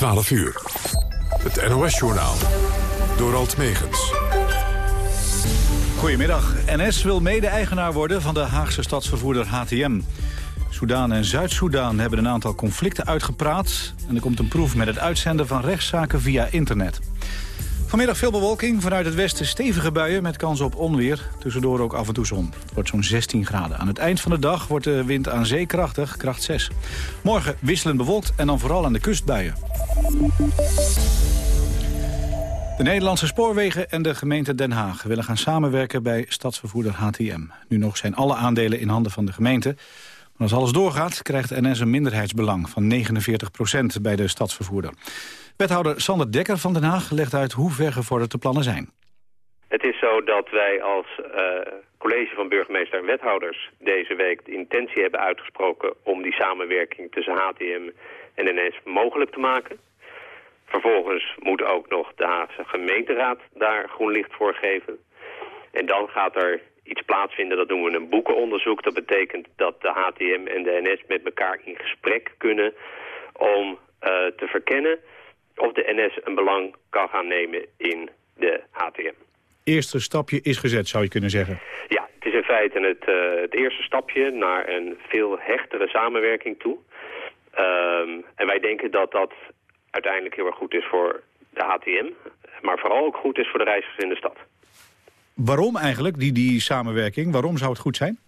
12 uur. Het NOS-journaal. Door Alt Megens. Goedemiddag. NS wil mede-eigenaar worden van de Haagse stadsvervoerder HTM. Soedan en Zuid-Soedan hebben een aantal conflicten uitgepraat... en er komt een proef met het uitzenden van rechtszaken via internet. Vanmiddag veel bewolking, vanuit het westen stevige buien met kans op onweer. Tussendoor ook af en toe zon. Het wordt zo'n 16 graden. Aan het eind van de dag wordt de wind aan zee krachtig, kracht 6. Morgen wisselend bewolkt en dan vooral aan de kust buien. De Nederlandse spoorwegen en de gemeente Den Haag willen gaan samenwerken bij stadsvervoerder HTM. Nu nog zijn alle aandelen in handen van de gemeente. Maar als alles doorgaat krijgt NS een minderheidsbelang van 49% bij de stadsvervoerder. Wethouder Sander Dekker van Den Haag legt uit hoe ver gevorderd de plannen zijn. Het is zo dat wij als uh, college van burgemeester en wethouders deze week de intentie hebben uitgesproken om die samenwerking tussen HTM en NS mogelijk te maken. Vervolgens moet ook nog de Haagse gemeenteraad daar groen licht voor geven. En dan gaat er iets plaatsvinden, dat noemen we een boekenonderzoek. Dat betekent dat de HTM en de NS met elkaar in gesprek kunnen om uh, te verkennen of de NS een belang kan gaan nemen in de HTM. Eerste stapje is gezet, zou je kunnen zeggen. Ja, het is in feite het, uh, het eerste stapje naar een veel hechtere samenwerking toe. Um, en wij denken dat dat uiteindelijk heel erg goed is voor de HTM, maar vooral ook goed is voor de reizigers in de stad. Waarom eigenlijk, die, die samenwerking? Waarom zou het goed zijn?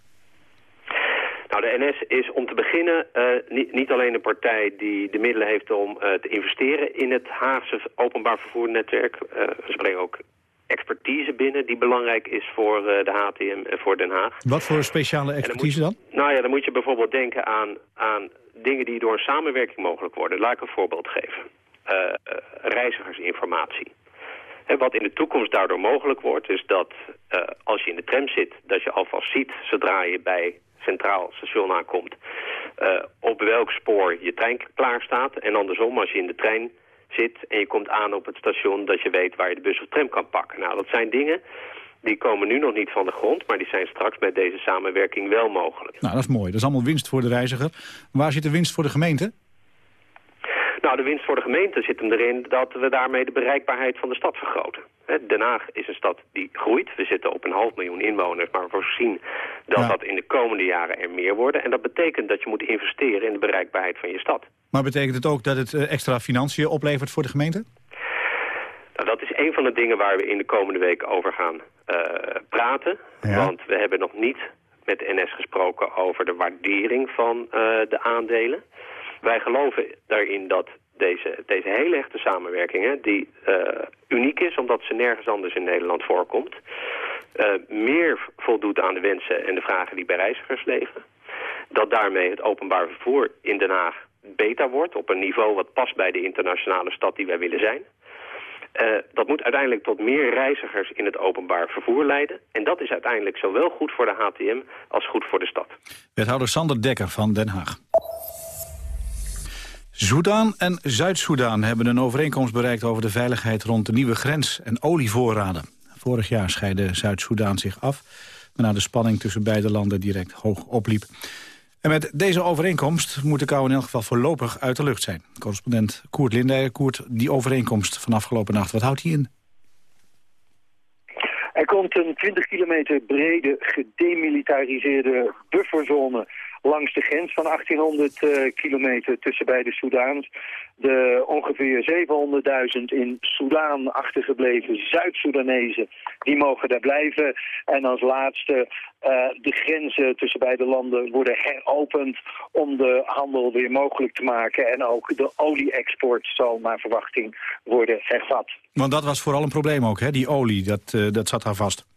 Nou, de NS is om te beginnen uh, niet, niet, alleen een partij die de middelen heeft om uh, te investeren in het Haagse openbaar vervoernetwerk. Uh, ze brengen ook expertise binnen die belangrijk is voor de HTM en voor Den Haag. Wat voor speciale expertise dan, dan? Nou ja, dan moet je bijvoorbeeld denken aan, aan dingen die door een samenwerking mogelijk worden. Laat ik een voorbeeld geven. reizigersinformatie. En wat in de toekomst daardoor mogelijk wordt, is dat als je in de tram zit, dat je alvast ziet zodra je bij centraal station aankomt, uh, op welk spoor je trein klaar staat. En andersom, als je in de trein zit en je komt aan op het station, dat je weet waar je de bus of tram kan pakken. Nou, dat zijn dingen die komen nu nog niet van de grond, maar die zijn straks met deze samenwerking wel mogelijk. Nou, dat is mooi. Dat is allemaal winst voor de reiziger. Waar zit de winst voor de gemeente? Nou, de winst voor de gemeente zit hem erin dat we daarmee de bereikbaarheid van de stad vergroten. Den Haag is een stad die groeit. We zitten op een half miljoen inwoners, maar we voorzien dat dat in de komende jaren er meer worden. En dat betekent dat je moet investeren in de bereikbaarheid van je stad. Maar betekent het ook dat het eh, extra financiën oplevert voor de gemeente? Nou, dat is een van de dingen waar we in de komende week over gaan uh, praten. Want we hebben nog niet met NS gesproken over de waardering van uh, de aandelen. Wij geloven daarin dat deze, deze hele echte samenwerking, hè, die uh, uniek is omdat ze nergens anders in Nederland voorkomt, uh, meer voldoet aan de wensen en de vragen die bij reizigers leven. Dat daarmee het openbaar vervoer in Den Haag beter wordt op een niveau wat past bij de internationale stad die wij willen zijn. Uh, dat moet uiteindelijk tot meer reizigers in het openbaar vervoer leiden. En dat is uiteindelijk zowel goed voor de HTM als goed voor de stad. Wethouder Sander Dekker van Den Haag. Soedan en Zuid-Soedan hebben een overeenkomst bereikt over de veiligheid rond de nieuwe grens en olievoorraden. Vorig jaar scheidde Zuid-Soedan zich af, waarna de spanning tussen beide landen direct hoog opliep. En met deze overeenkomst moet de kou in elk geval voorlopig uit de lucht zijn. Correspondent Koert Lindeyer. Koert, die overeenkomst van afgelopen nacht, wat houdt die in? Er komt een 20 kilometer brede gedemilitariseerde bufferzone langs de grens van 1800 uh, eh, kilometer tussen beide Soedaans. De ongeveer 700.000 in Soedan achtergebleven Zuid-Soedanezen, die mogen daar blijven. En als laatste uh, de grenzen tussen beide landen worden heropend om de handel weer mogelijk te maken. En ook de olie-export zal naar verwachting worden hervat. Want dat was vooral een probleem ook, hè? die olie, dat, uh, dat zat daar vast.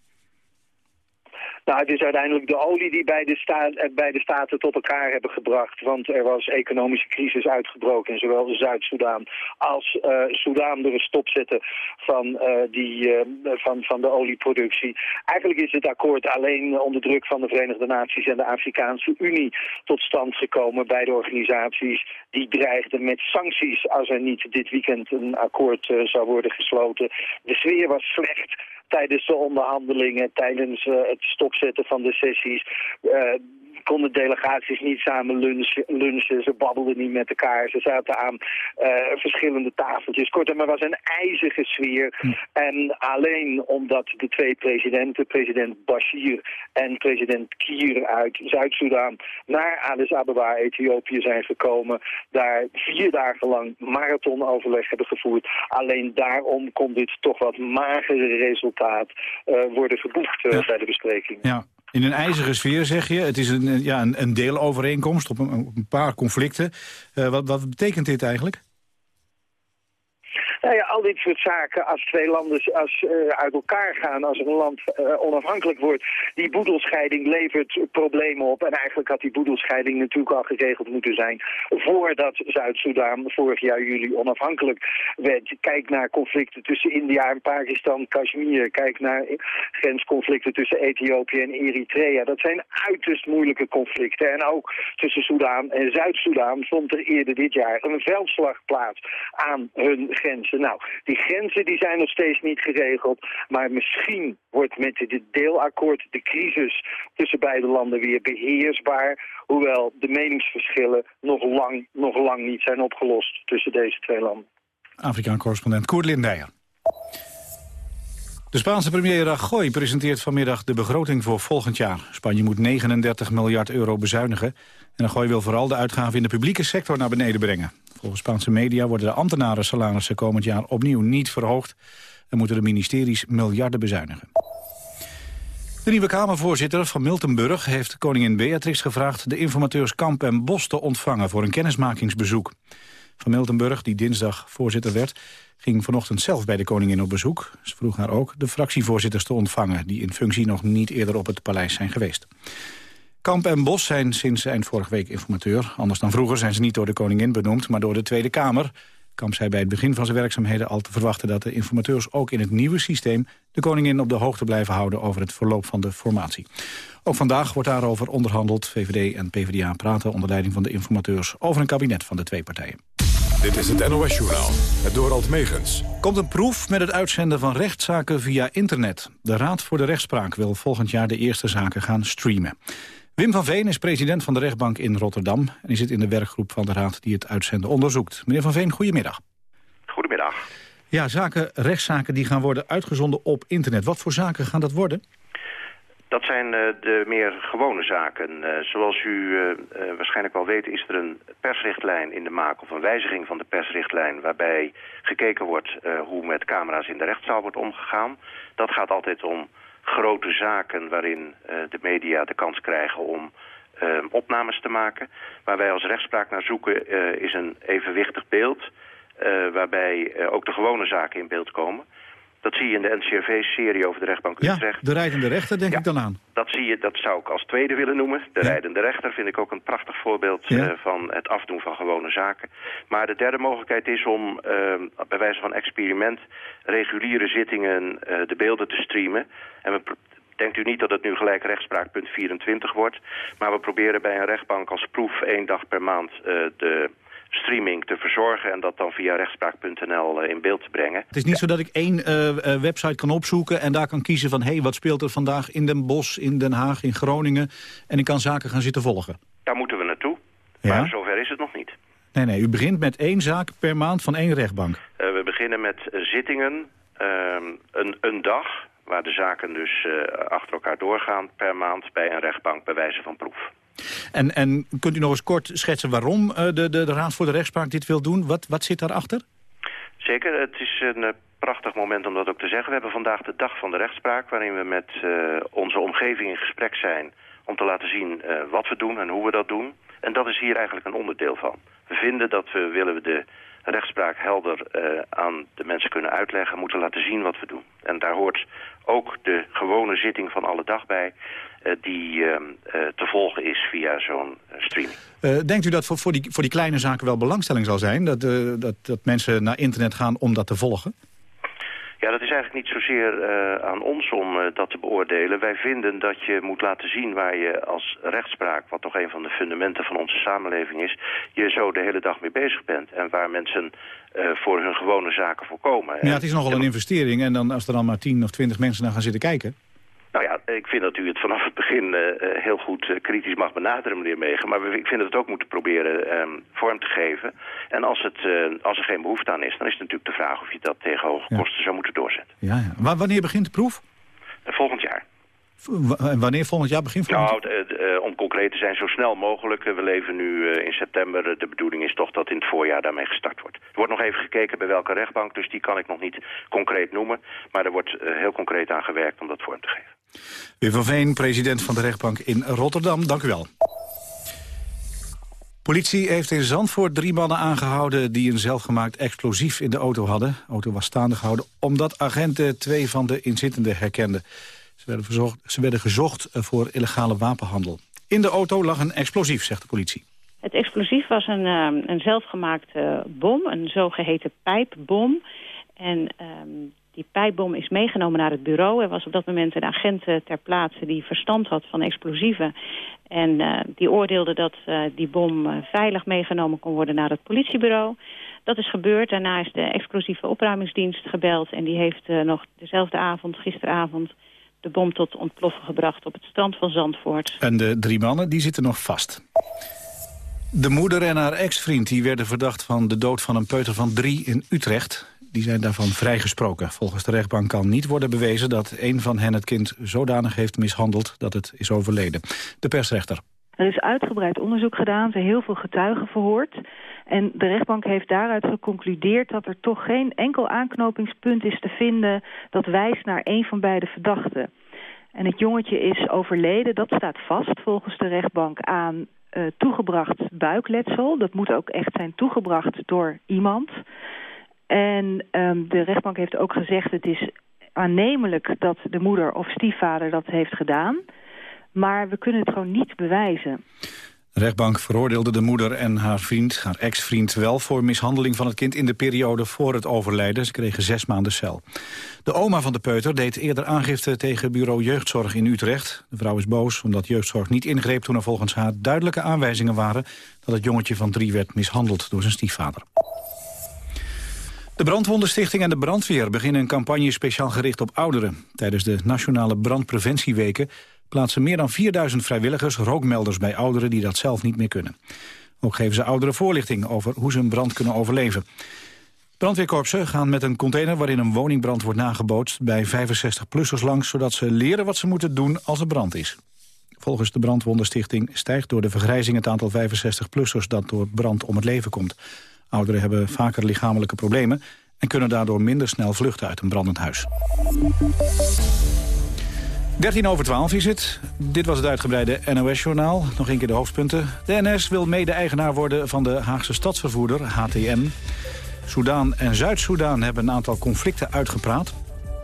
Nou, het is uiteindelijk de olie die bij de, sta eh, staten tot elkaar hebben gebracht. Want er was economische crisis uitgebroken in zowel Zuid-Soedan als uh, Soedan door het stopzetten van, uh, die, van, van de olieproductie. Eigenlijk is het akkoord alleen onder druk van de Verenigde Naties en de Afrikaanse Unie tot stand gekomen. bij de organisaties die dreigden met sancties als er niet dit weekend een akkoord zou worden gesloten. De sfeer was slecht tijdens de onderhandelingen, tijdens uh, het stopzetten van de sessies. Konden delegaties niet samen lunchen, lunchen. Ze babbelden niet met elkaar. Ze zaten aan verschillende tafeltjes. Kortom, er was een ijzige sfeer. Hm. En alleen omdat de twee presidenten, president Bashir en president Kier uit Zuid-Soedan naar Addis Ababa, Ethiopië zijn gekomen, daar vier dagen lang marathonoverleg hebben gevoerd. Alleen daarom kon dit toch wat magere resultaat uh, worden geboekt uh, bij de bespreking. Ja. In een ijzige sfeer zeg je. Het is een, ja, een, een deelovereenkomst op een, paar conflicten. Uh, wat, wat betekent dit eigenlijk? Nou ja, al dit soort zaken, als twee landen als, uh, uit elkaar gaan, als een land uh, onafhankelijk wordt, die boedelscheiding levert problemen op. En eigenlijk had die boedelscheiding natuurlijk al geregeld moeten zijn voordat Zuid-Soedan vorig jaar juli onafhankelijk werd. Kijk naar conflicten tussen India en Pakistan, Kashmir. Kijk naar grensconflicten tussen Ethiopië en Eritrea. Dat zijn uiterst moeilijke conflicten. En ook tussen Soedan en Zuid-Soedan vond er eerder dit jaar een veldslag plaats aan hun Nou, die grenzen die zijn nog steeds niet geregeld. Maar misschien wordt met dit deelakkoord de crisis tussen beide landen weer beheersbaar. Hoewel de meningsverschillen nog lang, nog lang niet zijn opgelost tussen deze twee landen. Afrikaan-correspondent Koert Lindijer. De Spaanse premier Rajoy presenteert vanmiddag de begroting voor volgend jaar. Spanje moet 39 miljard euro bezuinigen. En Rajoy wil vooral de uitgaven in de publieke sector naar beneden brengen. Volgens Spaanse media worden de ambtenaren salarissen komend jaar opnieuw niet verhoogd... en moeten de ministeries miljarden bezuinigen. De nieuwe Kamervoorzitter van Miltenburg heeft koningin Beatrix gevraagd... de informateurs Kamp en Bos te ontvangen voor een kennismakingsbezoek. Van Miltenburg, die dinsdag voorzitter werd, ging vanochtend zelf bij de koningin op bezoek. Ze vroeg haar ook de fractievoorzitters te ontvangen... die in functie nog niet eerder op het paleis zijn geweest. Kamp en Bos zijn sinds eind vorige week informateur. Anders dan vroeger zijn ze niet door de koningin benoemd, maar door de Tweede Kamer. Kamp zei bij het begin van zijn werkzaamheden al te verwachten... dat de informateurs ook in het nieuwe systeem de koningin op de hoogte blijven houden... over het verloop van de formatie. Ook vandaag wordt daarover onderhandeld. VVD en PvdA praten onder leiding van de informateurs... over een kabinet van de twee partijen. Dit is het NOS-journaal, het Dorald Megens. Komt een proef met het uitzenden van rechtszaken via internet. De Raad voor de Rechtspraak wil volgend jaar de eerste zaken gaan streamen. Wim van Veen is president van de rechtbank in Rotterdam... en hij zit in de werkgroep van de Raad die het uitzenden onderzoekt. Meneer van Veen, goedemiddag. Goedemiddag. Ja, zaken, rechtszaken die gaan worden uitgezonden op internet. Wat voor zaken gaan dat worden? Dat zijn uh, de meer gewone zaken. Uh, zoals u uh, waarschijnlijk wel weet is er een persrichtlijn in de maak... of een wijziging van de persrichtlijn... waarbij gekeken wordt hoe met camera's in de rechtszaal wordt omgegaan. Dat gaat altijd om grote zaken waarin de media de kans krijgen om uh, opnames te maken. Waar wij als rechtspraak naar zoeken is een evenwichtig beeld... waarbij ook de gewone zaken in beeld komen. Dat zie je in de NCRV-serie over de rechtbank Utrecht. Ja, de rijdende rechter denk ik dan aan. Dat, zie je, dat zou ik als tweede willen noemen. De rijdende rechter vind ik ook een prachtig voorbeeld ja. uh, van het afdoen van gewone zaken. Maar de derde mogelijkheid is om uh, bij wijze van experiment reguliere zittingen uh, de beelden te streamen. En we Denkt u niet dat het nu gelijk rechtspraakpunt 24 wordt. Maar we proberen bij een rechtbank als proef één dag per maand de streaming te verzorgen... en dat dan via rechtspraak.nl uh, in beeld te brengen. Het is niet zo dat ik één uh, website kan opzoeken... en daar kan kiezen van, hé, hey, wat speelt er vandaag in Den Bosch, in Den Haag, in Groningen... en ik kan zaken gaan zitten volgen. Daar moeten we naartoe, ja? maar zover is het nog niet. Nee, nee, u begint met één zaak per maand van één rechtbank. we beginnen met zittingen, ehm, een, een dag waar de zaken dus achter elkaar doorgaan per maand bij een rechtbank bij wijze van proef. En, en kunt u nog eens kort schetsen waarom uh, de, de, de Raad voor de Rechtspraak dit wil doen? Wat, wat zit daarachter? Zeker, het is een uh, prachtig moment om dat ook te zeggen. We hebben vandaag de dag van de rechtspraak... waarin we met uh, onze omgeving in gesprek zijn... om te laten zien wat we doen en hoe we dat doen. En dat is hier eigenlijk een onderdeel van. We vinden dat we willen de rechtspraak helder aan de mensen kunnen uitleggen... moeten laten zien wat we doen. En daar hoort ook de gewone zitting van alle dag bij... Eh, die ehm, eh, te volgen is via zo'n eh, streaming. denkt u dat voor, voor, die, voor die kleine zaken wel belangstelling zal zijn? Dat, dat, dat mensen naar internet gaan om dat te volgen? Ja, dat is eigenlijk niet zozeer uh, aan ons om uh, dat te beoordelen. Wij vinden dat je moet laten zien waar je als rechtspraak... wat toch een van de fundamenten van onze samenleving is... je zo de hele dag mee bezig bent. En waar mensen uh, voor hun gewone zaken voorkomen. Ja, het is nogal een investering. En dan, als er dan maar tien of twintig mensen naar gaan zitten kijken... Nou ja, ik vind dat u het vanaf het begin uh, heel goed uh, kritisch mag benaderen, meneer Megen. Maar ik vind dat we het ook moeten proberen um, vorm te geven. En als, het, uh, als er geen behoefte aan is, dan is het natuurlijk de vraag of je dat tegen hoge ja. kosten zou moeten doorzetten. Ja, ja. wanneer begint de proef? volgend jaar. En wanneer volgend jaar begint? Nou, om concreet te zijn, zo snel mogelijk. we leven nu in september. De bedoeling is toch dat in het voorjaar daarmee gestart wordt. Er wordt nog even gekeken bij welke rechtbank, dus die kan ik nog niet concreet noemen. Maar er wordt heel concreet aan gewerkt om dat vorm te geven. Wim van Veen, president van de rechtbank in Rotterdam. Dank u wel. Politie heeft in Zandvoort drie mannen aangehouden... die een zelfgemaakt explosief in de auto hadden. De auto was staande gehouden omdat agenten twee van de inzittenden herkenden. Ze werden, ze werden gezocht voor illegale wapenhandel. In de auto lag een explosief, zegt de politie. Het explosief was een, um, een zelfgemaakte bom, een zogeheten pijpbom. En um, die pijpbom is meegenomen naar het bureau. Er was op dat moment een agent ter plaatse die verstand had van explosieven. En uh, die oordeelde dat uh, die bom veilig meegenomen kon worden naar het politiebureau. Dat is gebeurd. Daarna is de explosieve opruimingsdienst gebeld. En die heeft nog dezelfde avond, gisteravond, de bom tot ontploffen gebracht op het strand van Zandvoort. En de drie mannen die zitten nog vast. De moeder en haar ex-vriend die werden verdacht van de dood van een peuter van drie in Utrecht die zijn daarvan vrijgesproken. Volgens de rechtbank kan niet worden bewezen dat een van hen het kind zodanig heeft mishandeld dat het is overleden. De persrechter. Er is uitgebreid onderzoek gedaan, er zijn heel veel getuigen verhoord. En de rechtbank heeft daaruit geconcludeerd dat er toch geen enkel aanknopingspunt is te vinden dat wijst naar een van beide verdachten. En het jongetje is overleden, dat staat vast volgens de rechtbank aan uh, toegebracht buikletsel. Dat moet ook echt zijn toegebracht door iemand. En um, de rechtbank heeft ook gezegd... het is aannemelijk dat de moeder of stiefvader dat heeft gedaan. Maar we kunnen het gewoon niet bewijzen. De rechtbank veroordeelde de moeder en haar vriend, haar ex-vriend... wel voor mishandeling van het kind in de periode voor het overlijden. Ze kregen zes maanden cel. De oma van de peuter deed eerder aangifte tegen bureau jeugdzorg in Utrecht. De vrouw is boos omdat jeugdzorg niet ingreep toen er volgens haar duidelijke aanwijzingen waren... dat het jongetje van drie werd mishandeld door zijn stiefvader. De Brandwondenstichting en de brandweer beginnen een campagne speciaal gericht op ouderen. Tijdens de Nationale Brandpreventieweken plaatsen meer dan 4000 vrijwilligers rookmelders bij ouderen die dat zelf niet meer kunnen. Ook geven ze ouderen voorlichting over hoe ze een brand kunnen overleven. Brandweerkorpsen gaan met een container waarin een woningbrand wordt nagebootst bij 65-plussers langs, zodat ze leren wat ze moeten doen als er brand is. Volgens de Brandwondenstichting stijgt door de vergrijzing het aantal 65-plussers dat door brand om het leven komt. Ouderen hebben vaker lichamelijke problemen... en kunnen daardoor minder snel vluchten uit een brandend huis. 13 over 12 is het. Dit was het uitgebreide NOS-journaal. Nog een keer de hoofdpunten. De NS wil mede-eigenaar worden van de Haagse stadsvervoerder, HTM. Soudaan en Zuid-Soedan hebben een aantal conflicten uitgepraat.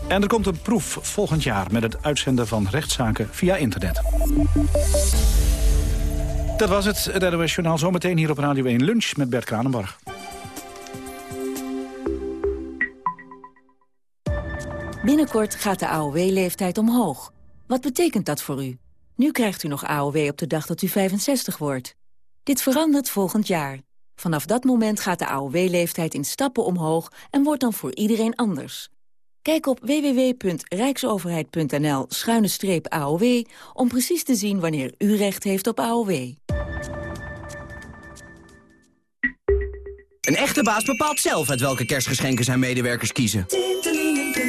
En er komt een proef volgend jaar met het uitzenden van rechtszaken via internet. Dat was het, het NOS-journaal. Zometeen hier op Radio 1 Lunch met Bert Kranenbarg. Binnenkort gaat de AOW-leeftijd omhoog. Wat betekent dat voor u? Nu krijgt u nog AOW op de dag dat u 65 wordt. Dit verandert volgend jaar. Vanaf dat moment gaat de AOW-leeftijd in stappen omhoog... en wordt dan voor iedereen anders. Kijk op www.rijksoverheid.nl-aow... om precies te zien wanneer u recht heeft op AOW. Een echte baas bepaalt zelf uit welke kerstgeschenken zijn medewerkers kiezen.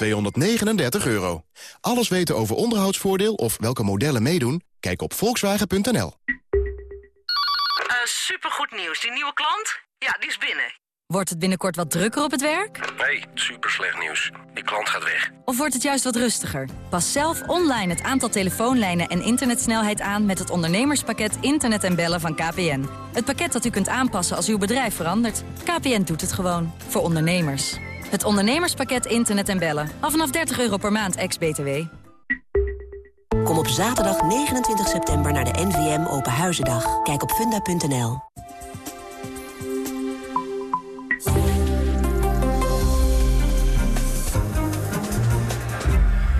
239 euro. Alles weten over onderhoudsvoordeel of welke modellen meedoen? Kijk op volkswagen.nl. Uh, supergoed nieuws. Die nieuwe klant? Ja, die is binnen. Wordt het binnenkort wat drukker op het werk? Nee, super slecht nieuws. Die klant gaat weg. Of wordt het juist wat rustiger? Pas zelf online het aantal telefoonlijnen en internetsnelheid aan... met het ondernemerspakket Internet en Bellen van KPN. Het pakket dat u kunt aanpassen als uw bedrijf verandert. KPN doet het gewoon. Voor ondernemers. Het ondernemerspakket Internet en Bellen. Af vanaf 30 euro per maand, ex-BTW. Kom op zaterdag 29 september naar de NVM Open Huizendag. Kijk op funda.nl.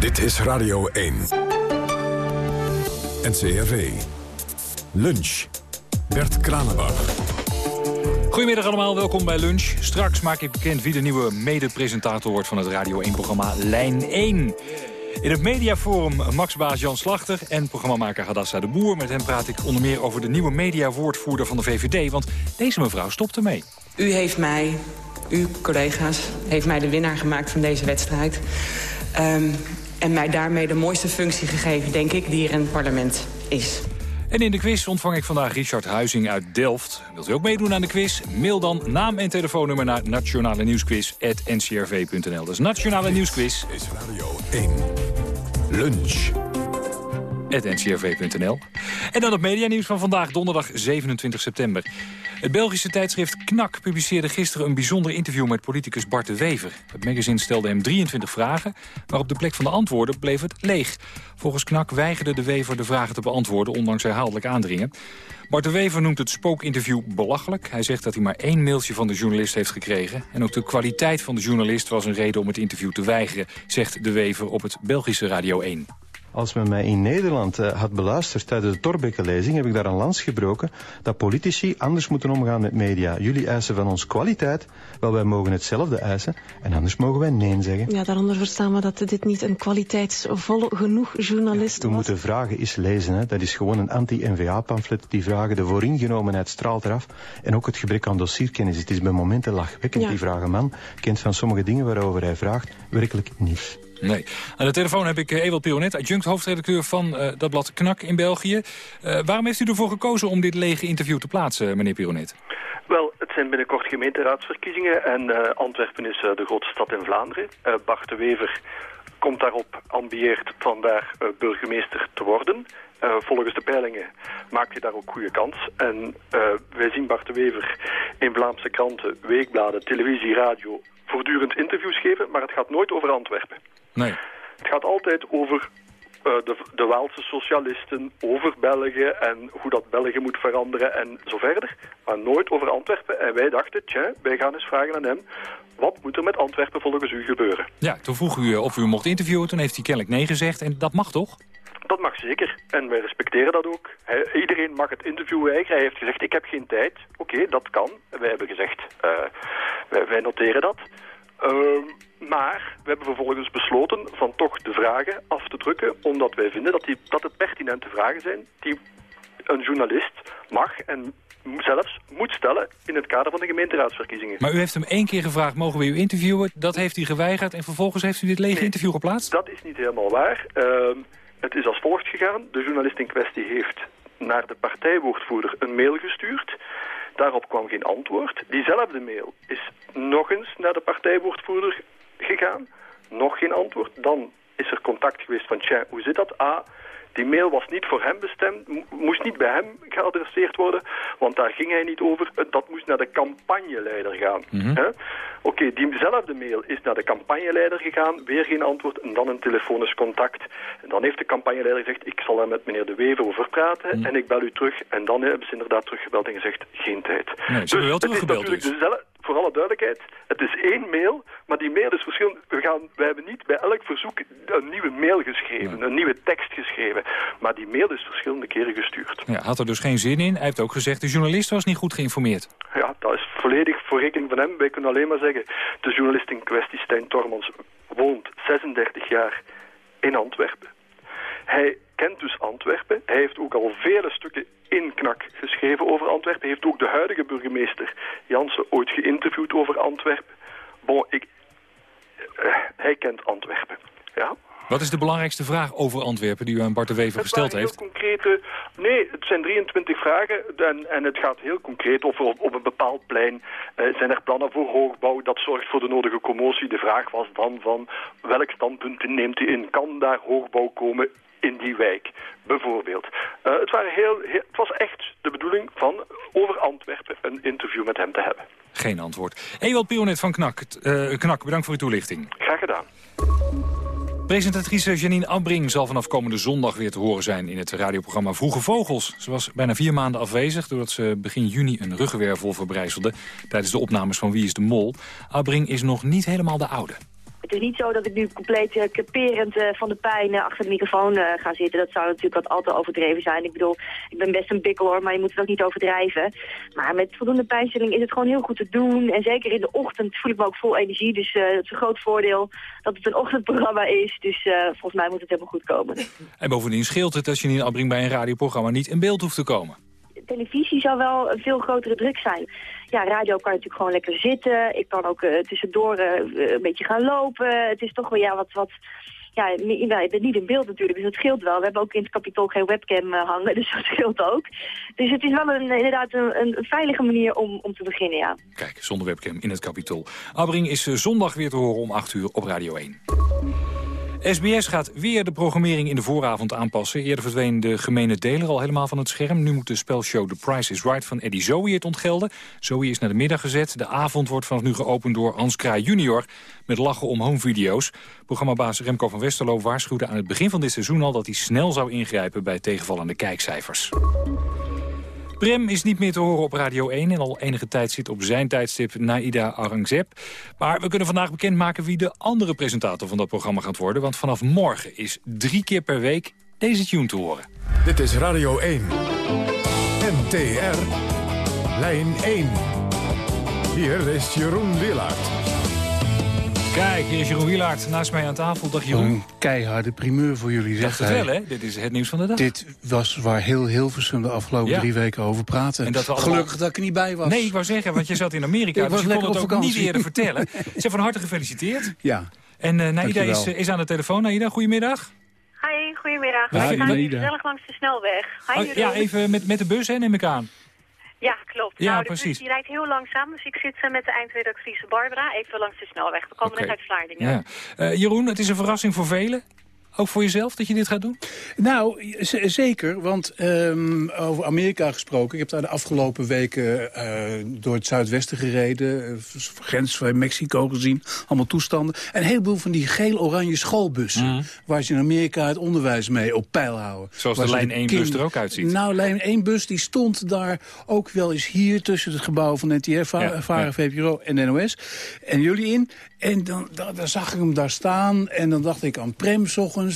Dit is Radio 1. NCRV. Lunch. Bert Kranenbach. Goedemiddag allemaal, welkom bij Lunch. Straks maak ik bekend wie de nieuwe mede-presentator wordt van het Radio 1-programma Lijn 1. In het mediaforum Max-baas Jan Slachter en programmamaker Hadassa de Boer. Met hem praat ik onder meer over de nieuwe mediawoordvoerder van de VVD. Want deze mevrouw stopt ermee. U heeft mij, uw collega's, heeft mij de winnaar gemaakt van deze wedstrijd. Um, en mij daarmee de mooiste functie gegeven, denk ik, die er in het parlement is. En in de quiz ontvang ik vandaag Richard Huizing uit Delft. Wilt u ook meedoen aan de quiz? Mail dan naam en telefoonnummer naar nationale nieuwsquiz@ncrv.nl. Dat is Nationale Nieuwsquiz. Is Radio 1. Lunch ncrv.nl. En dan het medianieuws van vandaag, donderdag 27 september. Het Belgische tijdschrift KNAK publiceerde gisteren een bijzonder interview met politicus Bart de Wever. Het magazine stelde hem 23 vragen, maar op de plek van de antwoorden bleef het leeg. Volgens KNAK weigerde de Wever de vragen te beantwoorden, ondanks herhaaldelijk aandringen. Bart de Wever noemt het spookinterview belachelijk. Hij zegt dat hij maar één mailtje van de journalist heeft gekregen. En ook de kwaliteit van de journalist was een reden om het interview te weigeren, zegt de Wever op het Belgische Radio 1. Als men mij in Nederland uh, had beluisterd tijdens de Torbeke-lezing... heb ik daar een lans gebroken dat politici anders moeten omgaan met media. Jullie eisen van ons kwaliteit, wel wij mogen hetzelfde eisen... en anders mogen wij nee zeggen. Ja, daaronder verstaan we dat dit niet een kwaliteitsvolle genoeg journalist ja, we moeten vragen eens lezen. Hè. Dat is gewoon een anti-NVA-pamflet. Die vragen, de vooringenomenheid straalt eraf. En ook het gebrek aan dossierkennis. Het is bij momenten lachwekkend. Ja. Die vragen man kent van sommige dingen waarover hij vraagt werkelijk niets. Nee. Aan de telefoon heb ik eh, Ewald Pironet, adjunct hoofdredacteur van uh, dat blad Knak in België. Uh, waarom heeft u ervoor gekozen om dit lege interview te plaatsen, meneer Pironet? Wel, het zijn binnenkort gemeenteraadsverkiezingen en Antwerpen is de grootste stad in Vlaanderen. Bart de Wever komt daarop, ambieert vandaar burgemeester te worden. volgens de peilingen maakt hij daar ook goede kans. En wij zien Bart de Wever in Vlaamse kranten, weekbladen, televisie, radio voortdurend interviews geven, maar het gaat nooit over Antwerpen. Nee. Het gaat altijd over uh, de, de Waalse socialisten, over België en hoe dat België moet veranderen en zo verder. Maar nooit over Antwerpen. En wij dachten, tja, wij gaan eens vragen aan hem... wat moet er met Antwerpen volgens u gebeuren? Ja, toen vroeg u of u mocht interviewen. Toen heeft hij kennelijk nee gezegd. En dat mag toch? Dat mag zeker. En wij respecteren dat ook. Iedereen mag het interview weigeren. Hij heeft gezegd, ik heb geen tijd. Oké, dat kan. Wij hebben gezegd, uh, wij, wij, noteren dat. Uh, maar we hebben vervolgens besloten van toch de vragen af te drukken, omdat wij vinden dat, die, dat het pertinente vragen zijn die een journalist mag en zelfs moet stellen in het kader van de gemeenteraadsverkiezingen. Maar u heeft hem één keer gevraagd, mogen we u interviewen? Dat heeft hij geweigerd en vervolgens heeft u dit lege interview geplaatst? dat is niet helemaal waar. Uh, het is als volgt gegaan. De journalist in kwestie heeft naar de partijwoordvoerder een mail gestuurd. Daarop kwam geen antwoord. Diezelfde mail is nog eens naar de partijwoordvoerder gegaan. Nog geen antwoord. Dan is er contact geweest van, tja, hoe zit dat? A, die mail was niet voor hem bestemd, moest niet bij hem geadresseerd worden, want daar ging hij niet over. Dat moest naar de campagneleider gaan. Mm Oké, okay, diezelfde mail is naar de campagneleider gegaan, weer geen antwoord en dan een telefonisch contact. En dan heeft de campagneleider gezegd, ik zal er met meneer De Wever over praten mhm. en ik bel u terug. En dan hebben ze inderdaad teruggebeld en gezegd, geen tijd. Nee, dus het is natuurlijk dus. dezelfde, voor alle duidelijkheid, het is één mail, maar die mail is verschillend. We, gaan, we hebben niet bij elk verzoek een nieuwe mail geschreven, een nieuwe tekst geschreven. Maar die mail is verschillende keren gestuurd. Ja, had er dus geen zin in. Hij heeft ook gezegd, de journalist was niet goed geïnformeerd. Ja, dat is volledig voor rekening van hem. Wij kunnen alleen maar zeggen, de journalist in kwestie, Stijn Tormans, woont 36 jaar in Antwerpen. Hij kent dus Antwerpen. Hij heeft ook al vele stukken in Knak geschreven over Antwerpen. Hij heeft ook de huidige burgemeester Jansen ooit geïnterviewd over Antwerpen. Bon, ik, uh, hij kent Antwerpen. Ja. Wat is de belangrijkste vraag over Antwerpen die u aan Bart de Wever gesteld heeft? Heel concrete, nee, het zijn 23 vragen en, en het gaat heel concreet over op, op een bepaald plein uh, zijn er plannen voor hoogbouw. Dat zorgt voor de nodige commotie. De vraag was dan van welk standpunt neemt u in? Kan daar hoogbouw komen in die wijk, bijvoorbeeld. Uh, het, waren heel, heel, het was echt de bedoeling van over Antwerpen een interview met hem te hebben. Geen antwoord. Ewald Pionet van Knak, uh, Knak, bedankt voor uw toelichting. Graag gedaan. Presentatrice Janine Abbring zal vanaf komende zondag weer te horen zijn in het radioprogramma Vroege Vogels. Ze was bijna vier maanden afwezig doordat ze begin juni een ruggenwervel verbrijzelde tijdens de opnames van Wie is de Mol. Abbring is nog niet helemaal de oude. Het is niet zo dat ik nu compleet uh, caperend uh, van de pijn uh, achter de microfoon ga zitten. Dat zou natuurlijk wat al te overdreven zijn. Ik bedoel, ik ben best een bikkel hoor, maar je moet het ook niet overdrijven. Maar met voldoende pijnstilling is het gewoon heel goed te doen. En zeker in de ochtend voel ik me ook vol energie. Dus het is een groot voordeel dat het een ochtendprogramma is. Dus volgens mij moet het helemaal goed komen. En bovendien scheelt het als je niet Abring bij een radioprogramma niet in beeld hoeft te komen televisie zou wel een veel grotere druk zijn. Ja, radio kan natuurlijk gewoon lekker zitten. Ik kan ook uh, tussendoor uh, een beetje gaan lopen. Het is toch wel ja, wat... wat ja, je bent niet in beeld natuurlijk, dus dat scheelt wel. We hebben ook in het kapitool geen webcam hangen, dus dat scheelt ook. Dus het is wel een, inderdaad een, een veilige manier om, om te beginnen, ja. Kijk, zonder webcam in het kapitool. Abbring is zondag weer te horen om 8 uur op Radio 1. SBS gaat weer de programmering in de vooravond aanpassen. Eerder verdween de gemene deler al helemaal van het scherm. Nu moet de spelshow The Price is Right van Eddie Zoe het ontgelden. Zoe is naar de middag gezet. De avond wordt vanaf nu geopend door Hans Kraai junior... met lachen om homevideo's. Programmabaas Remco van Westerlo waarschuwde aan het begin van dit seizoen al... dat hij snel zou ingrijpen bij tegenvallende kijkcijfers. Prem is niet meer te horen op Radio 1 en al enige tijd zit op zijn tijdstip Naida Arangzeb. Maar we kunnen vandaag bekendmaken wie de andere presentator van dat programma gaat worden. Want vanaf morgen is drie keer per week deze tune te horen. Dit is Radio 1. NTR. Lijn 1. Hier is Jeroen Willaert. Kijk, hier is Jeroen Wielaert naast mij aan tafel. Dag Jeroen. Een keiharde primeur voor jullie, zegt hij. wel, hè? Dit is het nieuws van de dag. Dit was waar heel Hilversum de afgelopen drie weken over praten. En dat allemaal... Gelukkig dat ik er niet bij was. Nee, ik wou zeggen, want je zat in Amerika, dus je kon het ook niet eerder vertellen. Ze van harte gefeliciteerd. Ja. En uh, Naida is, is aan de telefoon. Naida, goedemiddag. Hi, goedemiddag. We gaan gezellig langs de snelweg. Hi, oh, ja, even met, met de bus, hè, neem ik aan. Ja, klopt. Ja, nou, de precies. Bus, die rijdt heel langzaam, dus ik zit uh, met de eindredactrice Barbara even langs de snelweg. We komen okay. net uit Vlaardingen. Ja. Uh, Jeroen, het is een verrassing voor velen. Ook voor jezelf dat je dit gaat doen? Nou, zeker. Want um, over Amerika gesproken. Ik heb daar de afgelopen weken uh, door het zuidwesten gereden. Uh, grens van Mexico gezien. Allemaal toestanden. En een heleboel van die geel-oranje schoolbussen. Mm. Waar ze in Amerika het onderwijs mee op peil houden. Zoals de lijn 1 bus er ook uitziet. Nou, lijn 1 bus die stond daar ook wel eens hier tussen het gebouw van Varen, ja, VPRO en NOS. En jullie in. En dan, dan, dan, zag ik hem daar staan. En dan dacht ik aan Prem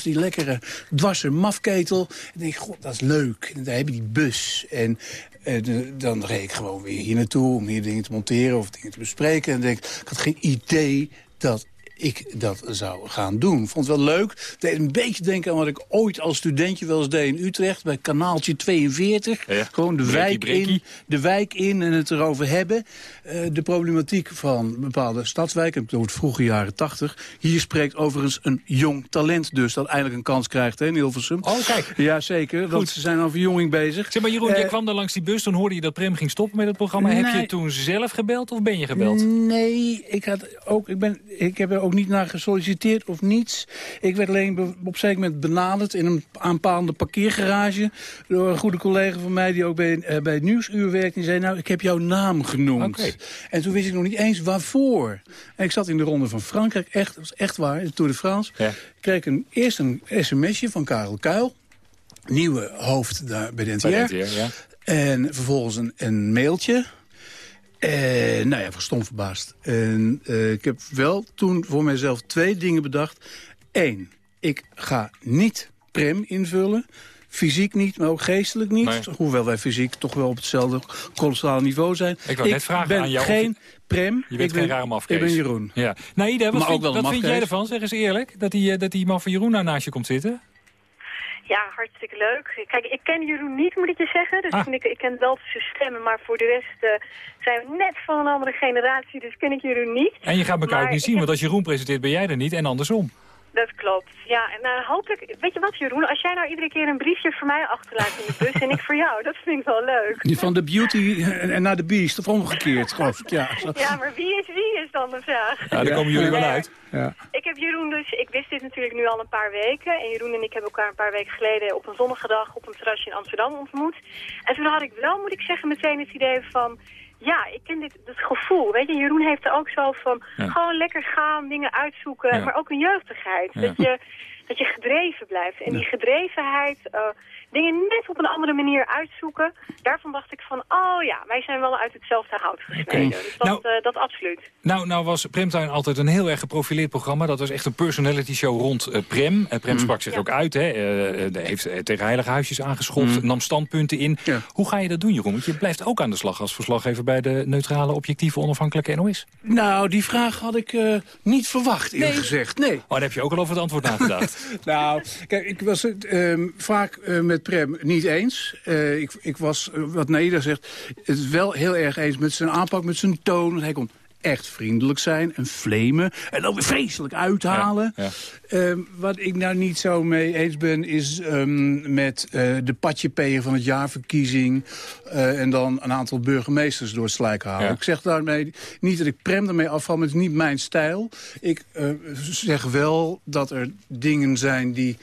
die lekkere dwarse mafketel. En denk ik, god, dat is leuk. En daar heb je die bus. En de, dan reed ik gewoon weer hier naartoe om hier dingen te monteren of dingen te bespreken. En denk ik had geen idee dat ik dat zou gaan doen. Vond het wel leuk. Deed een beetje denken aan wat ik ooit als studentje wel eens deed in Utrecht. Bij kanaaltje 42. Ja, Gewoon de breakie, wijk, breakie. in, de wijk in en het erover hebben. Uh, de problematiek van bepaalde stadswijken. Door het vroege jaren 80. Hier spreekt overigens een jong talent dus. Dat eindelijk een kans krijgt hè, in Hilversum. Oh, kijk. Ja, zeker. Dat ze zijn aan verjonging bezig. Zeg maar Jeroen, Uh, jij kwam daar langs die bus. Toen hoorde je dat Prem ging stoppen met het programma. Heb je toen zelf gebeld of ben je gebeld? Nee, ik, had ook, ik, ben, ik heb er ook niet naar gesolliciteerd of niets. Ik werd alleen op een moment benaderd in een aanpalende parkeergarage... door een goede collega van mij die ook bij, eh, bij het Nieuwsuur werkt. Die zei, nou, ik heb jouw naam genoemd. En toen wist ik nog niet eens waarvoor. En ik zat in de ronde van Frankrijk, echt, was echt waar, de Tour de France. Ja. Ik kreeg een, eerst een sms'je van Karel Kuil... Nieuwe hoofd daar bij de NTR. Bij de NTR, ja. En vervolgens een, een mailtje. En nou ja, ik was stom verbaasd. En eh, ik heb wel toen voor mijzelf twee dingen bedacht. Eén, ik ga niet Prem invullen. Fysiek niet, maar ook geestelijk niet. Nee. Hoewel wij fysiek toch wel op hetzelfde kolossale niveau zijn. Ik wou net vragen ben aan jou geen Prem. Je bent ik ben, geen raar mafkees. Ik ben Jeroen. Ja. Nou, Ida, wat, vind, wat vind jij ervan? Zeg eens eerlijk. Dat die, eh, dat die man van Jeroen nou naast je komt zitten. Ja, hartstikke leuk. Kijk, ik ken Jeroen niet, moet ik je zeggen. Dus Ah. ik, ik ken wel zijn stemmen, maar voor de rest eh, zijn we net van een andere generatie, dus ken ik Jeroen niet. En je gaat elkaar Maar ook niet zien, heb- want als Jeroen presenteert ben jij er niet en andersom. Dat klopt. Ja, en hoop ik... Weet je wat, Jeroen? Als jij nou iedere keer een briefje voor mij achterlaat in de bus... en ik voor jou, dat vind ik wel leuk. Die Van de beauty en naar de beast, of omgekeerd, geloof ik. Ja. Ja, maar wie is wie is dan de vraag? Ja, daar komen jullie wel uit. Ja. Ik heb Jeroen dus, ik wist dit natuurlijk nu al een paar weken. En Jeroen en ik hebben elkaar een paar weken geleden op een zonnige dag op een terrasje in Amsterdam ontmoet. En toen had ik wel, moet ik zeggen, meteen het idee van... Ja, ik ken dit, gevoel. Weet je, Jeroen heeft er ook zo van Ja. gewoon lekker gaan, dingen uitzoeken. Ja. Maar ook een jeugdigheid. Dat, je, dat je gedreven blijft. En die gedrevenheid, eh, dingen net op een andere manier uitzoeken. Daarvan dacht ik van, oh ja, wij zijn wel uit hetzelfde hout gesneden. Dus dat, Nou- eh, dat absoluut. Nou, nou was Premtuin altijd een heel erg geprofileerd programma. Dat was echt een personality show rond eh, Prem. Eh, Prem sprak zich ook uit. Hè. Eh, eh, heeft tegen heilige huisjes aangeschopt. Nam standpunten in. Hoe ga je dat doen, Jeroen? Want je blijft ook aan de slag als verslaggever... bij de neutrale, objectieve, onafhankelijke NOS. Nou, die vraag had ik eh, niet verwacht, eerlijk Nee. gezegd. Nee. Oh, daar heb je ook al over het antwoord nagedacht. nou, kijk, ik was ehm, vaak eh, met Prem niet eens. Eh, ik, ik was, eh, wat Naida zegt, het wel heel erg eens met zijn aanpak, met zijn toon. Hij kon echt vriendelijk zijn en flamen en dan weer vreselijk uithalen. Ja, ja. Ehm, wat ik nou niet zo mee eens ben, is ehm, met eh, de patjepeer van het jaarverkiezing... eh, en dan een aantal burgemeesters door het slijk halen. Ja. Ik zeg daarmee niet dat ik Prem ermee afval, maar het is niet mijn stijl. Ik eh, zeg wel dat er dingen zijn die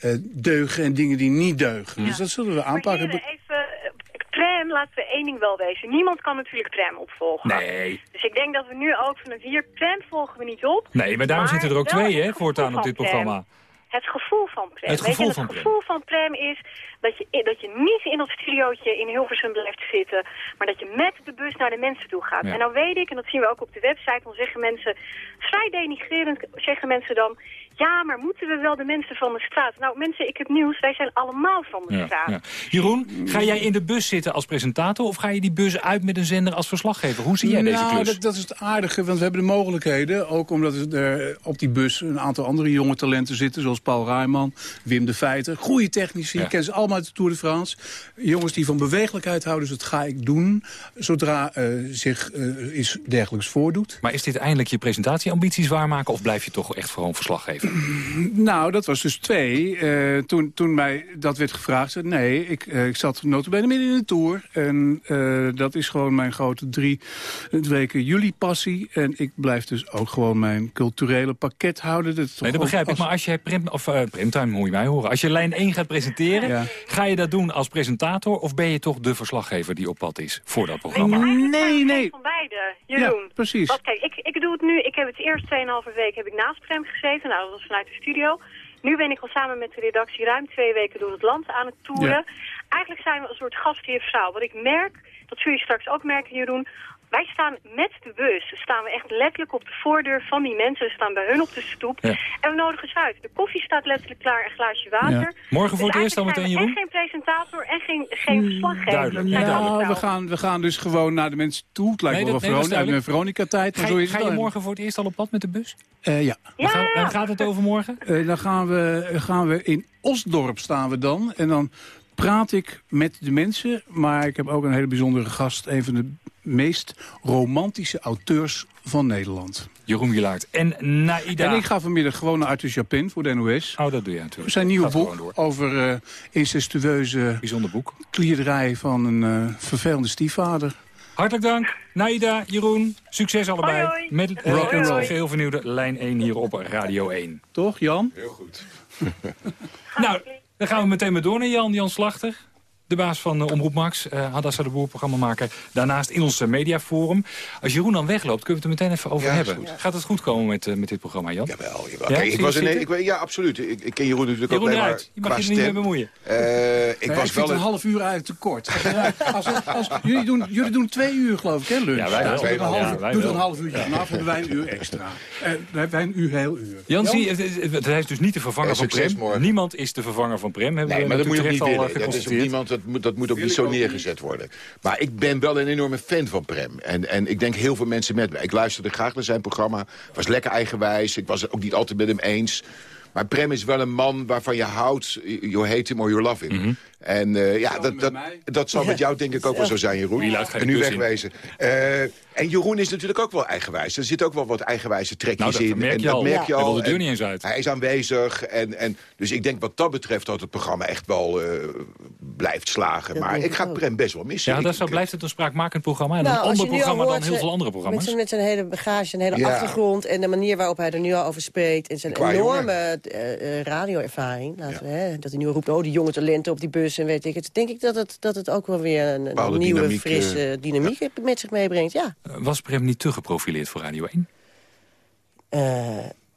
eh, deugen en dingen die niet deugen. Dus dat zullen we aanpakken. Maar heren, even, eh, Prem, laten we één ding wel wezen. Niemand kan natuurlijk Prem opvolgen. Nee. Dus ik denk dat we nu ook vanaf hier, Prem volgen we niet op. Nee, maar daarom zitten er ook twee, hè, voortaan op van dit programma. Het gevoel van Prem. Het Weet je, gevoel van het Prem. gevoel van Prem is dat je, dat je niet in dat studiootje in Hilversum blijft zitten, maar dat je met de bus naar de mensen toe gaat. Ja. En nou weet ik, en dat zien we ook op de website, dan zeggen mensen, vrij denigrerend zeggen mensen dan, ja, maar moeten we wel de mensen van de straat? Nou mensen, ik heb nieuws, wij zijn allemaal van de Ja, straat. ja. Jeroen, ga jij in de bus zitten als presentator... of ga je die bus uit met een zender als verslaggever? Hoe zie jij deze nou, klus? dat, dat is het aardige, want we hebben de mogelijkheden. Ook omdat er op die bus een aantal andere jonge talenten zitten... zoals Paul Rijman, Wim de Feiter. Goede technici, ik ken ze allemaal uit de Tour de France. Jongens die van bewegelijkheid houden, dus dat ga ik doen... zodra eh, zich eh, iets dergelijks voordoet. Maar is dit eindelijk je presentatieambities waarmaken... of blijf je toch echt gewoon verslaggever? Nou, dat was dus twee. Eh, toen, toen mij dat werd gevraagd, zei nee, ik, eh, ik zat notabene midden in de Tour. En eh, dat is gewoon mijn grote drie weken juli-passie. En ik blijf dus ook gewoon mijn culturele pakket houden. Dat Nee, begrijp ik. Maar als jij Prem, of, eh, Premtime, moet je mij horen. Als je lijn 1 gaat presenteren, Ja. ga je dat doen als presentator... of ben je toch de verslaggever die op pad is voor dat programma? Nee, nee. Van beide, Jeroen. Ja, precies. Want kijk, ik, ik doe het nu, ik heb het eerst 2,5 week heb ik naast Prem gezeten. Nou, dat was vanuit de studio. Nu ben ik al samen met de redactie ruim twee weken door het land aan het toeren. Eigenlijk zijn we een soort gastheer-vrouw. Wat ik merk, dat zul je straks ook merken, Jeroen... Wij staan met de bus, staan we echt letterlijk op de voordeur van die mensen. We staan bij hun op de stoep. Ja. En we nodigen ze uit. De koffie staat letterlijk klaar, een glaasje water. Ja. Morgen voor het Dus eerst al eigenlijk meteen, Jeroen? En geen presentator en geen, geen verslaggever. duidelijk. We Nou, we gaan, we gaan dus gewoon naar de mensen toe. Het lijkt Nee, wel nee, uit mijn Veronica-tijd. Ga, zo je- is ga het je dan. morgen voor het eerst al op pad met de bus? Eh, ja. Waar gaat- Waar gaat het over morgen? Eh, dan gaan we, gaan we in Osdorp staan we dan. En dan praat ik met de mensen. Maar ik heb ook een hele bijzondere gast. Een van de meest romantische auteurs van Nederland. Jeroen Wielaert en Naida. En ik ga vanmiddag gewoon naar Arthur Japin voor de NOS. Oh, dat doe je natuurlijk. Zijn nieuwe boek over eh incestueuze... Bijzonder boek. klierderij van een eh, vervelende stiefvader. Hartelijk dank, Naida, Jeroen. Succes allebei. Hoi, hoi. Met Rock and roll. geheel vernieuwde lijn 1 hier op Radio 1. Toch, Jan? Heel goed. nou, dan gaan we meteen maar door naar Jan, Jan Slachter. De baas van eh, Omroep Max, eh Hadassa de Boer, programmamaker. Daarnaast in ons mediaforum. Als Jeroen dan wegloopt, kunnen we het er meteen even over Ja, hebben. Gaat het goed komen met, eh, met dit programma, Jan? Jawel, jawel. Ja, Kijk, ik was in, ik, ja, absoluut. Ik, ik ken Jeroen natuurlijk Jeroen ook alleen maar. Je mag je er niet mee stem. bemoeien. Eh, ik Nee, was ik wel een een... half uur eigenlijk te kort. Als, als, als, jullie, doen, jullie doen twee uur, geloof ik, hè, lunch? Ja, wij wel. een half, wij doe er een half uurtje. Nou hebben wij een uur extra. En dan hebben wij een uur, heel uur. Jan, zie het, hij is dus niet de vervanger van Prem. Niemand is de vervanger van Prem. Hebben we maar dat moet je niet al, willen. Dat, is ook geconstateerd. niemand, dat, moet, dat moet ook niet zo neergezet worden. Maar ik ben wel een enorme fan van Prem. En, en ik denk heel veel mensen met me. Ik luisterde graag naar zijn programma. Was lekker eigenwijs. Ik was het ook niet altijd met hem eens. Maar Prem is wel een man waarvan je houdt, you hate him or you love him. Mhm. En eh, ja, dat, dat, dat zal met jou denk ik ook wel zo zijn, Jeroen. Geen en nu wegwezen. Eh, en Jeroen is natuurlijk ook wel eigenwijs. Er zitten ook wel wat eigenwijze trekjes Nou, dat in. en dat al. merk Ja. je Hij al. wil de deur niet eens uit. Hij is aanwezig. En, en, dus ik denk wat dat betreft dat het programma echt wel eh, blijft slagen. maar ik ga Prem best wel missen. Ja, dat zo blijft het een spraakmakend programma. En Nou, een ander programma dan heel veel andere Met programma's. zijn, met zijn hele bagage, zijn hele Ja. achtergrond... en de manier waarop hij er nu al over spreekt... en zijn Qua enorme radioervaring. Dat hij nu roept, oh, die jonge talenten op die bus en weet ik het. denk ik dat het, dat het ook wel weer een, Bepaalde nieuwe, dynamiek, frisse dynamiek met zich meebrengt. Ja. Was Prem niet te geprofileerd voor Radio 1?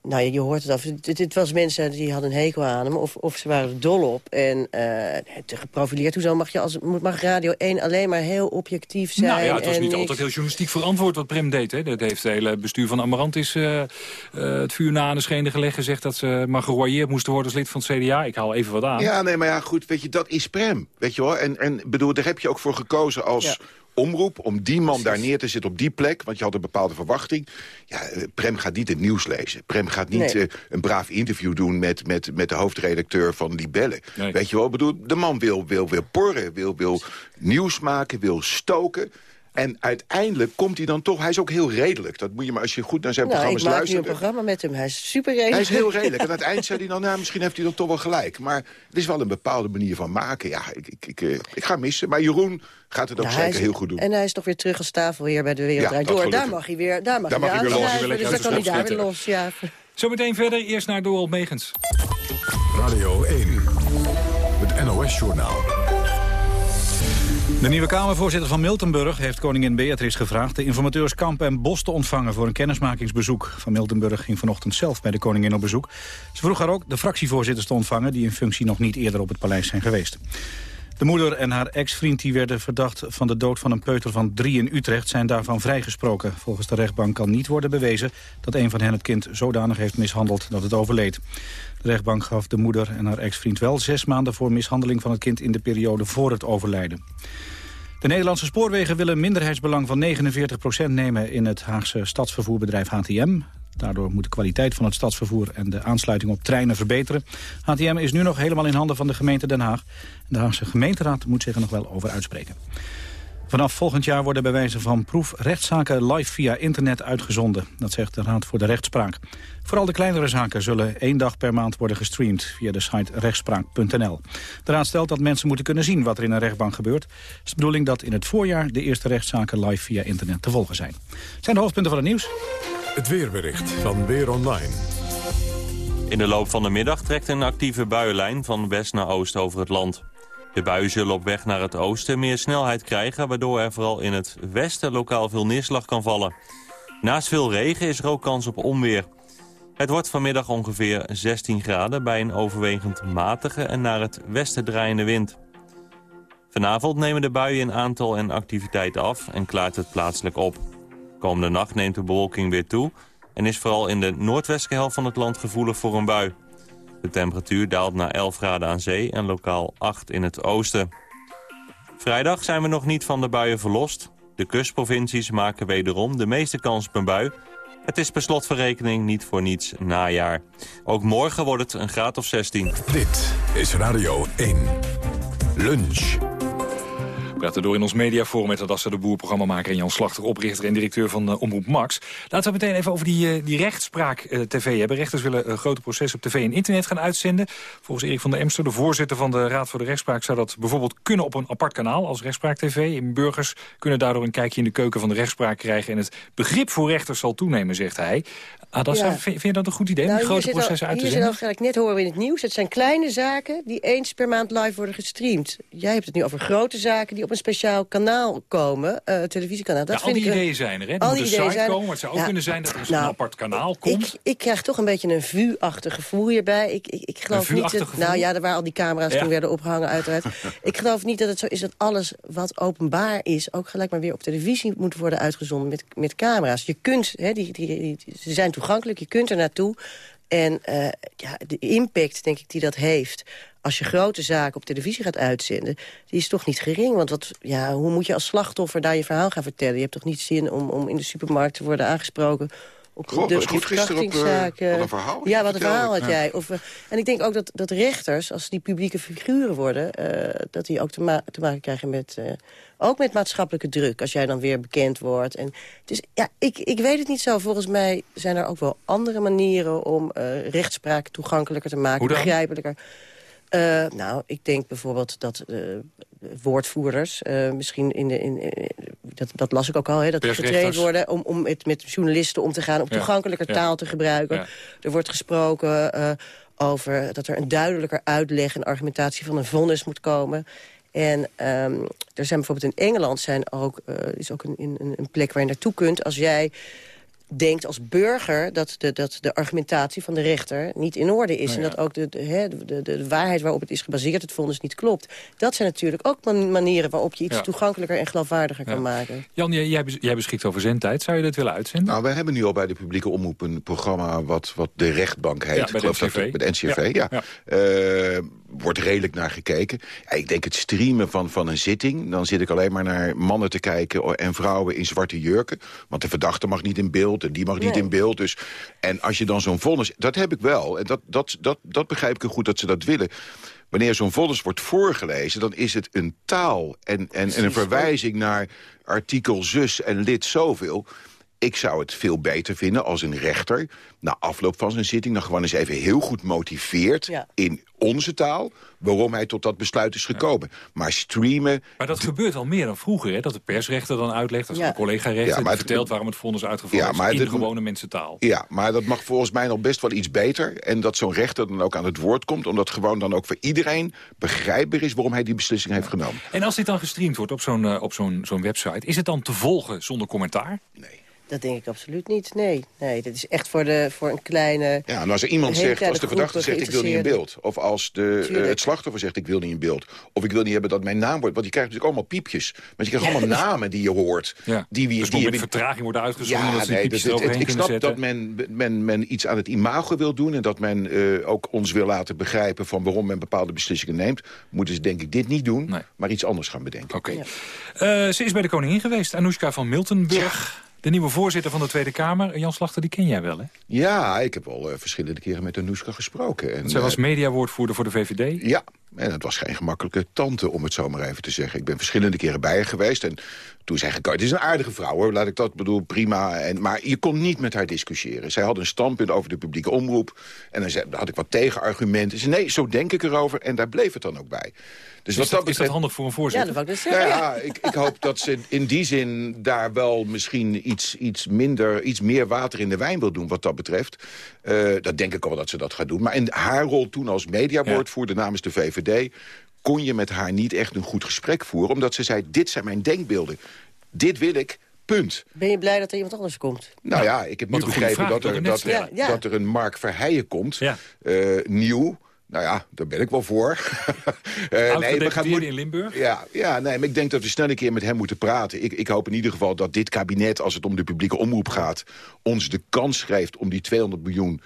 Eh, nou, je, hoort het af. Dit, dit was mensen die hadden een hekel aan hem. Of, of ze waren er dol op. En eh, te geprofileerd. Hoezo mag, je als, mag Radio 1 alleen maar heel objectief zijn? Nou ja, het was niet niks- altijd heel journalistiek verantwoord wat Prem deed. Hè. Dat heeft het hele bestuur van Amarantis uh, uh, het vuur na aan de schenen gelegd. Gezegd dat ze maar geroyeerd moesten worden als lid van het CDA. Ik haal even wat aan. Ja, nee, maar ja, goed, weet je, dat is Prem. Weet je wel? En, en bedoel, daar heb je ook voor gekozen als... Ja. Omroep om die man daar neer te zetten op die plek. Want je had een bepaalde verwachting. Ja, eh, Prem gaat niet het nieuws lezen. Prem gaat niet Nee. eh, een braaf interview doen met, met, met de hoofdredacteur van Libelle. Nee. Weet je wel, Ik bedoel, de man wil, wil, wil porren, wil, wil nieuws maken, wil stoken. En uiteindelijk komt hij dan toch... Hij is ook heel redelijk. Dat moet je maar als je goed naar zijn Nou, ik programma's maak nu een luistert. programma met hem. Hij is super redelijk. Hij is heel redelijk. En aan het eind zei hij dan, nou, misschien heeft hij dan toch wel gelijk. Maar het is wel een bepaalde manier van maken. Ja, ik, ik, ik, eh, ik ga missen. Maar Jeroen gaat het ook Nou, zeker is- heel goed doen. En hij is toch weer terug als tafelheer bij de Wereld Ja, Door. Daar mag hij weer, daar mag Daar hij mag weer hij weer los. Dus dan kan hij daar weer los. Ja. Zometeen verder, eerst naar Dorald Megens. Radio 1, het NOS-journaal. De nieuwe Kamervoorzitter van Miltenburg heeft koningin Beatrix gevraagd... de informateurs Kamp en Bos te ontvangen voor een kennismakingsbezoek. Van Miltenburg ging vanochtend zelf bij de koningin op bezoek. Ze vroeg haar ook de fractievoorzitters te ontvangen... die in functie nog niet eerder op het paleis zijn geweest. De moeder en haar ex-vriend die werden verdacht van de dood van een peuter van drie in Utrecht... zijn daarvan vrijgesproken. Volgens de rechtbank kan niet worden bewezen dat een van hen het kind zodanig heeft mishandeld dat het overleed. De rechtbank gaf de moeder en haar ex-vriend wel zes maanden voor mishandeling van het kind in de periode voor het overlijden. De Nederlandse spoorwegen willen minderheidsbelang van 49% nemen in het Haagse stadsvervoerbedrijf HTM. Daardoor moet de kwaliteit van het stadsvervoer en de aansluiting op treinen verbeteren. HTM is nu nog helemaal in handen van de gemeente Den Haag. De Haagse gemeenteraad moet zich er nog wel over uitspreken. Vanaf volgend jaar worden bij wijze van proef rechtszaken live via internet uitgezonden. Dat zegt de Raad voor de Rechtspraak. Vooral de kleinere zaken zullen één dag per maand worden gestreamd via de site rechtspraak.nl. De Raad stelt dat mensen moeten kunnen zien wat er in een rechtbank gebeurt. Het is de bedoeling dat in het voorjaar de eerste rechtszaken live via internet te volgen zijn. Het zijn de hoofdpunten van het nieuws. Het weerbericht van Weer Online. In de loop van de middag trekt een actieve buienlijn van west naar oost over het land. De buien zullen op weg naar het oosten meer snelheid krijgen... waardoor er vooral in het westen lokaal veel neerslag kan vallen. Naast veel regen is er ook kans op onweer. Het wordt vanmiddag ongeveer 16 graden bij een overwegend matige en naar het westen draaiende wind. Vanavond nemen de buien in aantal en activiteit af en klaart het plaatselijk op. Komende nacht neemt de bewolking weer toe en is vooral in de noordwestelijke helft van het land gevoelig voor een bui. De temperatuur daalt naar 11 graden aan zee en lokaal 8 in het oosten. Vrijdag zijn we nog niet van de buien verlost. De kustprovincies maken wederom de meeste kans op een bui. Het is per slot van rekening niet voor niets najaar. Ook morgen wordt het een graad of 16. Dit is Radio 1. Lunch. We praten door in ons mediaforum met Adassa de Boer, programmamaker... en Jan Slachter, oprichter en directeur van uh, Omroep Max. Laten we meteen even over die, uh, die rechtspraak uh, tv hebben. Rechters willen grote processen op tv en internet gaan uitzenden. Volgens Erik van der Emster, de voorzitter van de Raad voor de Rechtspraak... zou dat bijvoorbeeld kunnen op een apart kanaal als Rechtspraak TV. En burgers kunnen daardoor een kijkje in de keuken van de rechtspraak krijgen... en het begrip voor rechters zal toenemen, zegt hij. Adassa, ja. vind, vind je dat een goed idee nou, die grote processen al, uit te zenden? Hier zit al, net horen we in het nieuws. Het zijn kleine zaken die eens per maand live worden gestreamd. Jij hebt het nu over grote zaken die op een speciaal kanaal komen, uh, televisiekanaal. Dat ja, al die ik ideeën zijn er, hè? Er moet een site zijn komen, maar het zou ook ja, kunnen zijn dat er nou, een apart kanaal komt. Ik, ik krijg toch een beetje een vuurachtig gevoel hierbij. Ik, ik, ik geloof niet dat, Nou ja, waar al die camera's toen werden opgehangen uiteraard. ik geloof niet dat het zo is dat alles wat openbaar is... ook gelijk maar weer op televisie moet worden uitgezonden met, met camera's. Je kunt, hè, die, die, die, ze zijn toegankelijk, je kunt er naartoe... En uh, ja, de impact, denk ik, die dat heeft... als je grote zaken op televisie gaat uitzenden... die is toch niet gering. Want wat, ja, hoe moet je als slachtoffer daar je verhaal gaan vertellen? Je hebt toch niet zin om, om in de supermarkt te worden aangesproken op de, goed gisteren op, uh, wat een verhaal. Ja, wat een verhaal had jij. Of, en ik denk ook dat, dat rechters, als die publieke figuren worden... dat die ook te, ma te maken krijgen met ook met maatschappelijke druk, als jij dan weer bekend wordt. En, dus ja, ik, ik weet het niet zo. Volgens mij zijn er ook wel andere manieren om uh, rechtspraak toegankelijker te maken, begrijpelijker. Uh, nou, ik denk bijvoorbeeld dat uh, woordvoerders misschien in de... In, dat, dat las ik ook al, hè, dat die getraind worden om, om met, met journalisten om te gaan... om toegankelijker taal te gebruiken. Er wordt gesproken over dat er een duidelijker uitleg en argumentatie van een vonnis moet komen. En um, er zijn bijvoorbeeld in Engeland zijn ook, uh, is ook een, een, een plek waar je naartoe kunt... als jij denkt als burger dat de, dat de argumentatie van de rechter niet in orde is. Nou en dat ook de, de, de, de, waarheid waarop het is gebaseerd, het vonnis niet klopt. Dat zijn natuurlijk ook manieren waarop je iets toegankelijker en geloofwaardiger kan maken. Jan, jij, jij beschikt over zendtijd. Zou je dat willen uitzenden? Nou, wij hebben nu al bij de publieke omroep een programma wat, wat de rechtbank heet. Ja, bij de NCRV. bij de NCRV, ja. Uh, wordt redelijk naar gekeken. ik denk het streamen van, van een zitting... dan zit ik alleen maar naar mannen te kijken en vrouwen in zwarte jurken. Want de verdachte mag niet in beeld en die mag niet in beeld. Dus, en als je dan zo'n vonnis... Dat heb ik wel. En dat, dat, dat, dat begrijp ik goed dat ze dat willen. Wanneer zo'n vonnis wordt voorgelezen, dan is het een taal... en, en, en een verwijzing naar artikel zus en lid zoveel... Ik zou het veel beter vinden als een rechter... na afloop van zijn zitting nog gewoon eens even heel goed motiveert... in onze taal, waarom hij tot dat besluit is gekomen. Maar streamen... Maar dat gebeurt al meer dan vroeger, hè? Dat de persrechter dan uitlegt, als een collega-rechter... Ja, vertelt waarom het vonnis uitgevoerd ja, maar is in de gewone mensentaal. Ja, maar dat mag volgens mij nog best wel iets beter. En dat zo'n rechter dan ook aan het woord komt... omdat gewoon dan ook voor iedereen begrijpbaar is... waarom hij die beslissing heeft genomen. En als dit dan gestreamd wordt op zo'n uh, op zo'n zo'n website... is het dan te volgen zonder commentaar? Nee. Dat denk ik absoluut niet, nee. Nee, dat is echt voor, de, voor een kleine... Ja, en als er iemand zegt, als de verdachte zegt ik wil niet in beeld... of als de, uh, het slachtoffer zegt ik wil niet in beeld... of ik wil niet hebben dat mijn naam wordt... want je krijgt natuurlijk allemaal piepjes. Maar je krijgt allemaal namen die je hoort. Ja. Die, wie, dus die met vertraging worden uitgezonden... Ja, nee, dat, het, ik snap dat men, men, men iets aan het imago wil doen... en dat men uh, ook ons wil laten begrijpen... van waarom men bepaalde beslissingen neemt. Moeten ze denk ik dit niet doen, nee. maar iets anders gaan bedenken. Oké. Okay. Uh, ze is bij de koningin geweest, Anoushka van Miltenburg... De nieuwe voorzitter van de Tweede Kamer, Jan Slachter, die ken jij wel, hè? Ja, ik heb al uh, verschillende keren met Anoushka gesproken. En, Zij was uh, mediawoordvoerder voor de VVD? Ja, en het was geen gemakkelijke tante, om het zo maar even te zeggen. Ik ben verschillende keren bij haar geweest en toen zei ik... het is een aardige vrouw, hoor, laat ik dat bedoel, prima. En, maar je kon niet met haar discussiëren. Zij had een standpunt over de publieke omroep. En dan, zei, dan had ik wat tegenargumenten. Ze zei, nee, zo denk ik erover. En daar bleef het dan ook bij. Dus is, dat, betreft, is dat handig voor een voorzitter? Ja, dat wou ik dus zeggen. Ja, ik, ik, hoop dat ze in die zin daar wel misschien iets, iets minder, iets meer water in de wijn wil doen wat dat betreft. Uh, dat denk ik al dat ze dat gaat doen. Maar in haar rol toen als mediawoordvoerder ja. namens de VVD kon je met haar niet echt een goed gesprek voeren. Omdat ze zei, dit zijn mijn denkbeelden. Dit wil ik, Punt. Ben je blij dat er iemand anders komt? Nou ja, ik heb nu begrepen dat er, dat, er, ja, ja. dat er een Mark Verheijen komt. Ja. Uh, nieuw. Nou ja, daar ben ik wel voor. uh, nee, we gaan in Limburg? Ja, ja nee, maar ik denk dat we snel een keer met hem moeten praten. Ik, ik hoop in ieder geval dat dit kabinet, als het om de publieke omroep gaat... ons de kans geeft om die 200 miljoen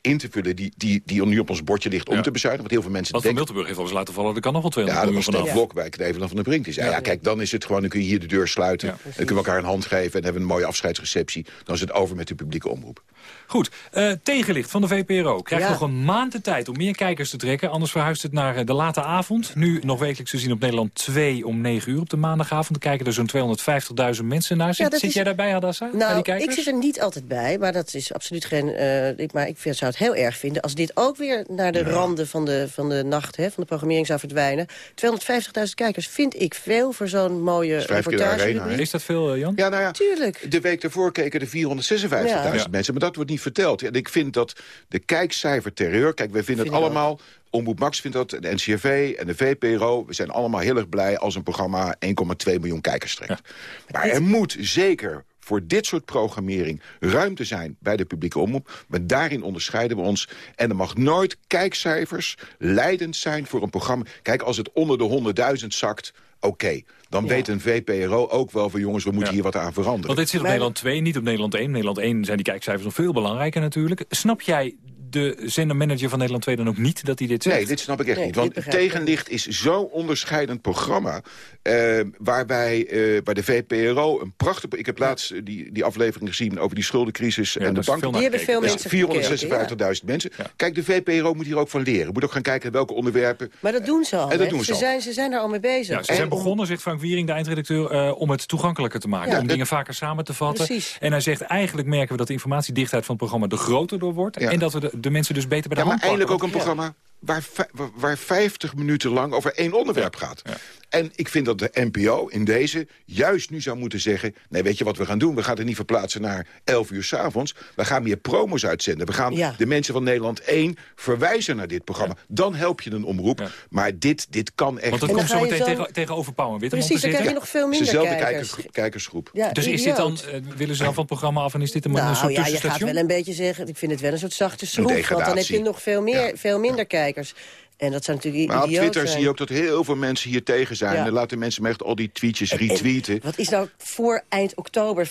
in te vullen die, die, die nu op ons bordje ligt om ja. te bezuinigen. Want heel veel mensen denken... van Miltenburg heeft al eens laten vallen, er kan nog wel 200 miljoen vanaf. Ja, dat was Blok bij Kneveland van de Brink. Ja, ja, kijk, dan is het gewoon, dan kun je hier de deur sluiten. dan kunnen we elkaar een hand geven en hebben we een mooie afscheidsreceptie. Dan is het over met de publieke omroep. Goed, uh, tegenlicht van de VPRO krijgt nog een maand de tijd om meer kijkers te trekken. Anders verhuist het naar de late avond. Nu nog wekelijks te zien op Nederland 2 om 9 uur op de maandagavond. Dan kijken er zo'n 250.000 mensen naar. Zit, zit is... jij daarbij, Hadassa? Nou, ik zit er niet altijd bij, maar dat is absoluut geen... Uh, ik, maar ik zou het heel erg vinden als dit ook weer naar de ja. randen van de, van de nacht, hè, van de programmering zou verdwijnen. 250.000 kijkers vind ik veel voor zo'n mooie reportage. Arena, is dat veel, Jan? Ja, nou ja, Tuurlijk. De week daarvoor keken er 456.000 ja. mensen, maar dat wordt niet verteld. En ik vind dat de kijkcijfer terreur... Kijk, wij vinden vind het allemaal... Ook. Omroep Max vindt dat, de NCRV en de VPRO... we zijn allemaal heel erg blij als een programma 1,2 miljoen kijkers trekt. Ja. Maar er moet zeker voor dit soort programmering ruimte zijn bij de publieke omroep. Maar daarin onderscheiden we ons. En er mag nooit kijkcijfers leidend zijn voor een programma. Kijk, als het onder de 100.000 zakt, oké. Okay. Dan ja. weet een VPRO ook wel van jongens, we moeten ja. hier wat aan veranderen. Want dit zit op Nederland 2, niet op Nederland 1. Nederland 1 zijn die kijkcijfers nog veel belangrijker natuurlijk. Snap jij de zendermanager van Nederland 2 dan ook niet dat hij dit zegt? Nee, dit snap ik echt niet. Want Tegenlicht is zo'n onderscheidend programma... Uh, waarbij uh, bij de VPRO een prachtig... Ik heb laatst uh, die, die aflevering gezien over die schuldencrisis en de banken. Die hebben veel mensen 456.000 mensen. Kijk, de VPRO moet hier ook van leren. Moet ook gaan kijken welke onderwerpen... Maar dat doen ze al. En dat doen ze, ze, al. Zijn, ze zijn er al mee bezig. Ja, ze zijn begonnen, zegt Frank Wiering, de eindredacteur... om het toegankelijker te maken. om dingen vaker samen te vatten. Precies. En hij zegt, eigenlijk merken we dat de informatiedichtheid van het programma... er groter door wordt. En dat we de, de, mensen dus beter bij de hand pakken. maar eindelijk ook een programma waar, waar 50 minuten lang over één onderwerp gaat. Ja. En ik vind dat de NPO in deze juist nu zou moeten zeggen... nee, weet je wat we gaan doen? We gaan het niet verplaatsen naar 11 uur s'avonds. We gaan meer promos uitzenden. We gaan ja. de mensen van Nederland 1 verwijzen naar dit programma. Ja. Dan help je een omroep. Ja. Maar dit, dit kan echt... Want dat komt zo meteen zo... tegen, tegenover Pauw en Witteman Precies, dan krijg je nog veel minder Dezelfde kijkers. kijkers, kijkersgroep. dus is dit dan, uh, willen ze dan van het programma af en is dit een, nou, een soort ja, je gaat wel een beetje zeggen... ik vind het wel een soort zachte schroef. Want dan heb je nog veel, meer, veel minder kijkers kijkers. En dat zou natuurlijk Maar op Twitter zijn. zie je ook dat heel veel mensen hier tegen zijn. Ja. En dan laten mensen me echt al die tweetjes retweeten. En wat is nou voor eind oktober 5%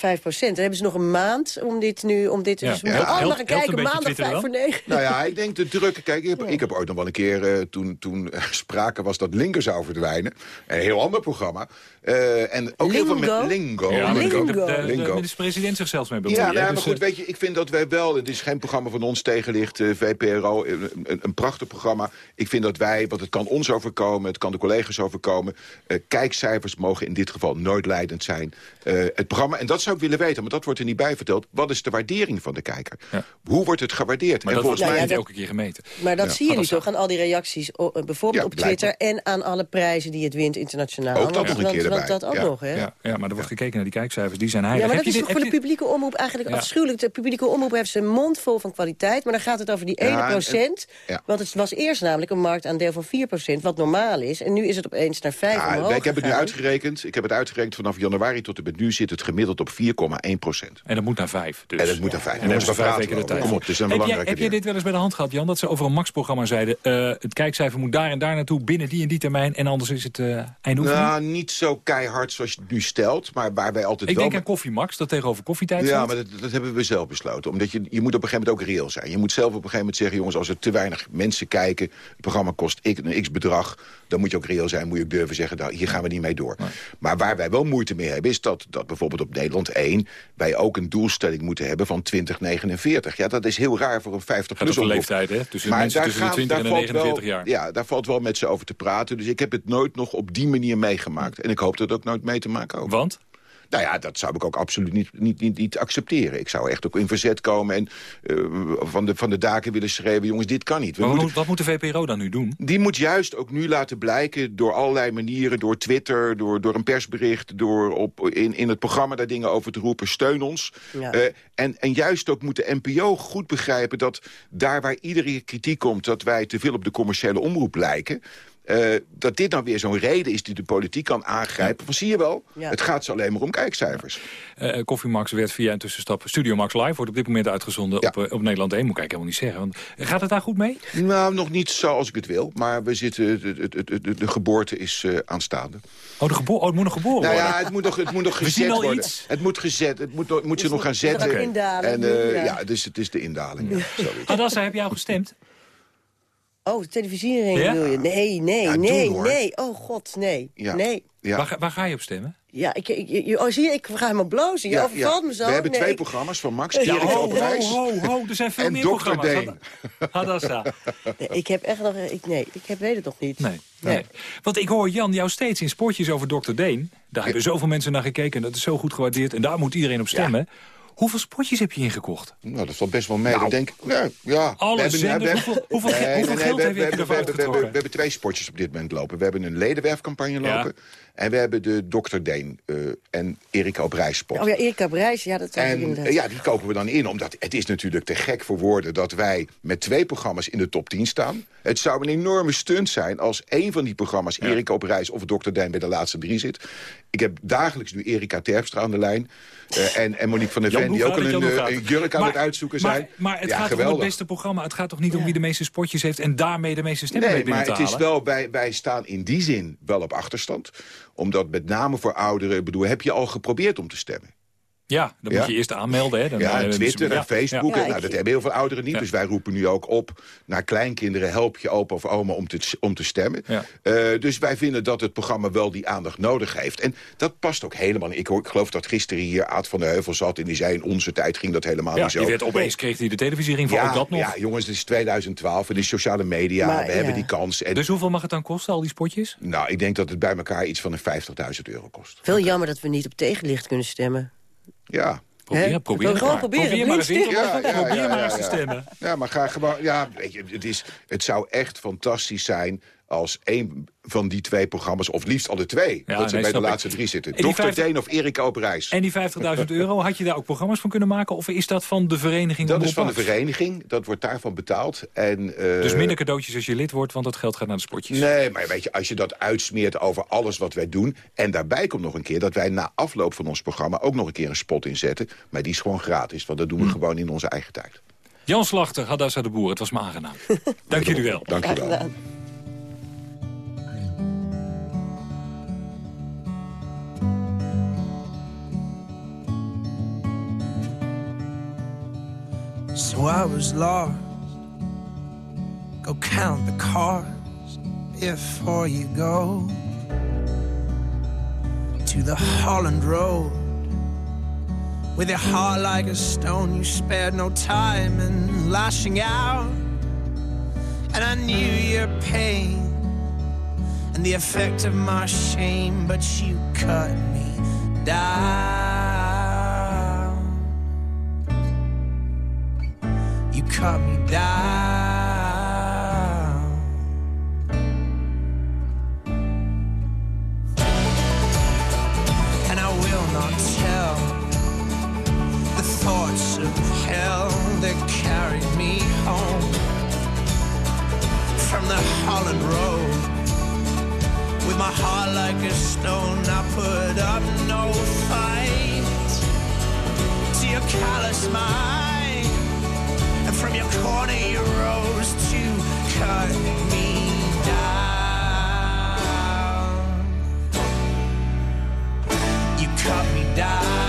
Dan hebben ze nog een maand om dit nu... Om dit, Ja. Dus we Ja. moeten allemaal Helpt- gaan helpt kijken, maandag Twitter 5 voor 9. Nou ja, ik denk de druk. Kijk, ik heb, ik heb ooit nog wel een keer, eh, toen, toen sprake was dat Linker zou verdwijnen. Een heel ander programma. Eh, en ook heel veel Lingo? met Lingo. Ja, Lingo. de, de, de, Lingo. de minister-president zich zelfs mee bemoeien. Ja, nou, hè, maar dus, goed, eh, weet je, ik vind dat wij wel... Het is geen programma van ons tegenlicht, eh, VPRO, een, een, een prachtig programma. Ik vind dat wij, want het kan ons overkomen, het kan de collega's overkomen... eh, kijkcijfers mogen in dit geval nooit leidend zijn. Eh, het programma, en dat zou ik willen weten, maar dat wordt er niet bij verteld... wat is de waardering van de kijker? Hoe wordt het gewaardeerd? Maar en dat wordt volgens mij... niet elke keer gemeten. Maar dat Ja. zie je nu toch aan al die reacties, eh, bijvoorbeeld Ja, op Twitter... en aan alle prijzen die het wint internationaal. Ook dat nog een want- keer want erbij. Dat ook Ja. nog, hè? Ja, ja, maar er wordt gekeken naar die kijkcijfers. Die zijn Ja, heilig. maar Heb dat is toch voor de publieke omroep eigenlijk Ja. afschuwelijk. De publieke omroep heeft zijn mond vol van kwaliteit... maar dan gaat het over die Ja, 1 en- procent. ja. Want het was eerst namelijk een marktaandeel van 4 procent... wat normaal is. En nu is het opeens naar 5 Ja, omhoog ik heb het nu uitgerekend. Ik heb het uitgerekend vanaf januari tot en met nu zit het gemiddeld op 4,1 procent. En dat moet naar vijf. Dus. En dat moet naar 5. En dan hebben ze vijf weken de tijd. Kom op, het is een heb, jij, belangrijke heb jij dit wel eens bij de hand gehad, Jan? Dat ze over een Max-programma zeiden... eh, het kijkcijfer moet daar en daar naartoe binnen die en die termijn... en anders is het uh, eindoefening? Nou, niet zo keihard zoals je het nu stelt, maar waar wij altijd ik wel... denk aan Koffie Max, dat tegenover koffietijd Ja, staat. maar dat, dat hebben we zelf besloten. Omdat je, je moet op een gegeven moment ook reëel zijn. Je moet zelf op een gegeven moment zeggen... jongens, als er te weinig mensen kijken... het programma kost ik, een x-bedrag... dan moet je ook reëel zijn, moet je ook durven zeggen... nou, hier gaan we niet mee door. Maar waar wij wel moeite mee hebben... is dat, dat bijvoorbeeld op Nederland 1... wij ook een doelstelling moeten hebben van 2049. Ja, dat is heel raar voor een 50 Gaat plus leeftijd, hè? Tussen maar mensen daar tussen de gaat- 20 en de daar valt 49 wel, jaar. Ja, daar valt wel met ze over te praten. Dus ik heb het nooit nog op die manier meegemaakt. En ik hoop dat ook nooit mee te maken ook. Want? Nou ja, dat zou ik ook absoluut niet, niet, niet, niet accepteren. Ik zou echt ook in verzet komen en eh, van, de, van de daken willen schreeuwen... jongens, dit kan niet. We moeten, moet, wat moet de VPRO dan nu doen? die moet juist ook nu laten blijken door allerlei manieren... door Twitter, door, door een persbericht, door op, in, in het programma daar dingen over te roepen. Steun ons. Ja. Eh, en, en juist ook moet de NPO goed begrijpen dat daar waar iedere kritiek komt... dat wij te veel op de commerciële omroep lijken... eh, dat dit nou weer zo'n reden is die de politiek kan aangrijpen. Van zie je wel, Ja. het gaat ze alleen maar om kijkcijfers. Eh Koffie Max werd via een tussenstap Studio Max Live. Wordt op dit moment uitgezonden op, eh, op Nederland 1. Moet ik eigenlijk helemaal niet zeggen. Want, gaat het daar goed mee? Nou, nog niet zoals ik het wil. Maar we zitten, de, de, de, de, de geboorte is eh, aanstaande. Oh, de gebo oh, het moet nog geboren Nou worden? ja, het moet nog, het moet nog We gezet zien al worden. iets. Het moet gezet, het moet, nog- moet ze nog gaan zetten. en eh, ja. dus het is de indaling. Ja. Adassa, heb jij al gestemd? Oh, de televisiering Ja? wil je? Nee, nee, Ja, nee, nee. Oh god, nee. Ja. Nee. Ja. Waar, ga- waar ga je op stemmen? Ja, ik, ik, je- oh, zie je, ik ga helemaal blozen. Je Ja, overvalt ja. me zo. We hebben Nee, twee programma's van Max, Ja, ho, op ho, reis. ho, ho, er zijn veel En meer Dr. programma's. Deen. Hadassa. Nee, ik heb echt nog... Ik, nee, ik heb, weet het nog niet. Nee, nee. Want ik hoor Jan jou steeds in sportjes over Dr. Deen. Daar hebben zoveel mensen naar gekeken en dat is zo goed gewaardeerd. En daar moet iedereen op stemmen. Hoeveel spotjes heb je ingekocht? Nou, dat valt best wel mee. Nou, ik denk, ja, ja. alle We hebben- zenders, we- hoeveel- hoeveel Nee, ge- hoeveel nee, geld we- heb je we- ervoor we- we- we- uitgetrokken? We hebben twee spotjes op dit moment lopen. We hebben een ledenwerfcampagne Ja. lopen. En we hebben de Dr. Deen eh, en Erika op reis spot. Oh ja, Erika Brijs, ja, dat was ik En inderdaad. ja, die kopen we dan in, omdat het is natuurlijk te gek voor woorden... dat wij met twee programma's in de top 10 staan. Het zou een enorme stunt zijn als één van die programma's... Erika op reis of Dr. Dijn bij de laatste drie zit. Ik heb dagelijks nu Erika Terpstra aan de lijn. Eh, en, en Monique van der Ven, die ook het, een, eh, een het? jurk aan Maar- het uitzoeken maar, zijn. Maar het ja, gaat om het beste programma. Het gaat toch niet om wie de meeste spotjes heeft... en daarmee de meeste stemmen Nee, mee maar het is wel, wij, wij staan in die zin wel op achterstand. Omdat met name voor ouderen, bedoel, heb je al geprobeerd om te stemmen? Ja, dan moet je eerst aanmelden. Hè? Dan, ja, uh, Twitter en Facebook. nou, dat hebben heel veel ouderen niet. Dus wij roepen nu ook op naar kleinkinderen... help je opa of oma om te, om te stemmen. dus wij vinden dat het programma wel die aandacht nodig heeft. En dat past ook helemaal Ik, ik geloof dat gisteren hier Aad van de Heuvel zat... en die zei in onze tijd ging dat helemaal niet zo. die werd opeens kreeg hij de televisiering voor ja, dat nog. Ja, jongens, het is 2012 en de sociale media. we hebben die kans. En... Dus hoeveel mag het dan kosten, al die spotjes? Nou, ik denk dat het bij elkaar iets van een 50.000 euro kost. Veel jammer dat we niet op tegenlicht kunnen stemmen. Ja. Probeer, probeer, gewoon proberen. probeer maar eens in te ja, ja, probeer ja, maar ja, eens te stemmen. Ja, maar ga gewoon... Ja, weet je, het, is, het zou echt fantastisch zijn als een van die twee programma's, of liefst alle twee, Ja, dat ze nee, bij de ik. laatste drie zitten. Dr. 50 Deen of Erika op reis. En die 50.000 euro, had je daar ook programma's van kunnen maken? Of is dat van de vereniging? Dat is van de vereniging, dat wordt daarvan betaald. En, eh, Dus minder cadeautjes als je lid wordt, want dat geld gaat naar de spotjes. Nee, maar weet je, als je dat uitsmeert over alles wat wij doen... en daarbij komt nog een keer dat wij na afloop van ons programma... ook nog een keer een spot inzetten. Maar die is gewoon gratis, want dat doen we Hm. gewoon in onze eigen tijd. Jan Slachter, Hadassa de Boer, het was me aangenaam. Dank jullie wel. Dank je wel. So I was lost. Go count the cars before you go to the Holland Road. With your heart like a stone, you spared no time in lashing out. And I knew your pain and the effect of my shame, but you cut me down. Cut me down. And I will not tell the thoughts of hell that carried me home from the Holland Road. With my heart like a stone, I put up no fight to your callous mind. From your corner you rose to cut me down. You cut me down.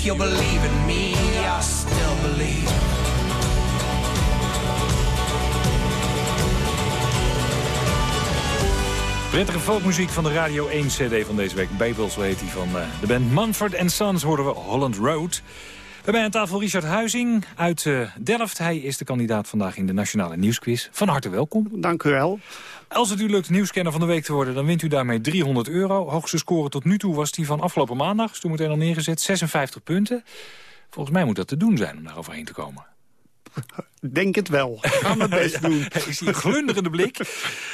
If you believe in me, I still believe. Prettige folkmuziek van de Radio 1 CD van deze week. Babel, zo heet die van eh, de band Mumford Sons, hoorden we Holland Road. We hebben aan tafel Richard Huizing uit eh, Delft. Hij is de kandidaat vandaag in de Nationale Nieuwsquiz. Van harte welkom. Dank u wel. Als het u lukt nieuwscanner van de week te worden, dan wint u daarmee 300 euro. Hoogste score tot nu toe was die van afgelopen maandag. Is toen meteen al neergezet, 56 punten. Volgens mij moet dat te doen zijn om daar overheen te komen. Denk het wel. Ga mijn best doen. Ik zie een glunderende blik.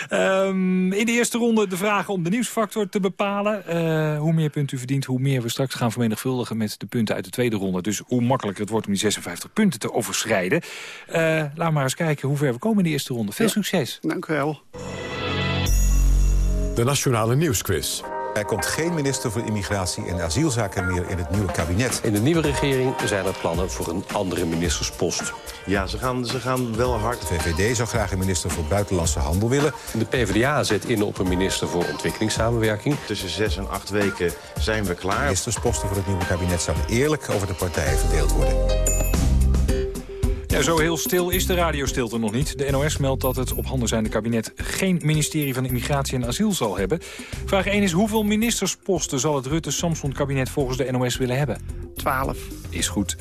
Ehm, in de eerste ronde de vragen om de nieuwsfactor te bepalen. Eh, hoe meer punten u verdient, hoe meer we straks gaan vermenigvuldigen met de punten uit de tweede ronde. Dus hoe makkelijker het wordt om die 56 punten te overschrijden. Eh laat maar eens kijken hoe ver we komen in de eerste ronde. Veel succes. Dank u wel. De Nationale Nieuwsquiz. Er komt geen minister voor immigratie en asielzaken meer in het nieuwe kabinet. In de nieuwe regering zijn er plannen voor een andere ministerspost. Ja, ze gaan, ze gaan wel hard. De VVD zou graag een minister voor buitenlandse handel willen. De PvdA zet in op een minister voor ontwikkelingssamenwerking. Tussen zes en acht weken zijn we klaar. Ministersposten voor het nieuwe kabinet zouden eerlijk over de partijen verdeeld worden. Ja, zo heel stil is de radiostilte nog niet. De NOS meldt dat het op handen zijnde kabinet geen ministerie van Immigratie en Asiel zal hebben. Vraag 1 is hoeveel ministersposten zal het Rutte-Samson-kabinet volgens de NOS willen hebben? 12. Is goed.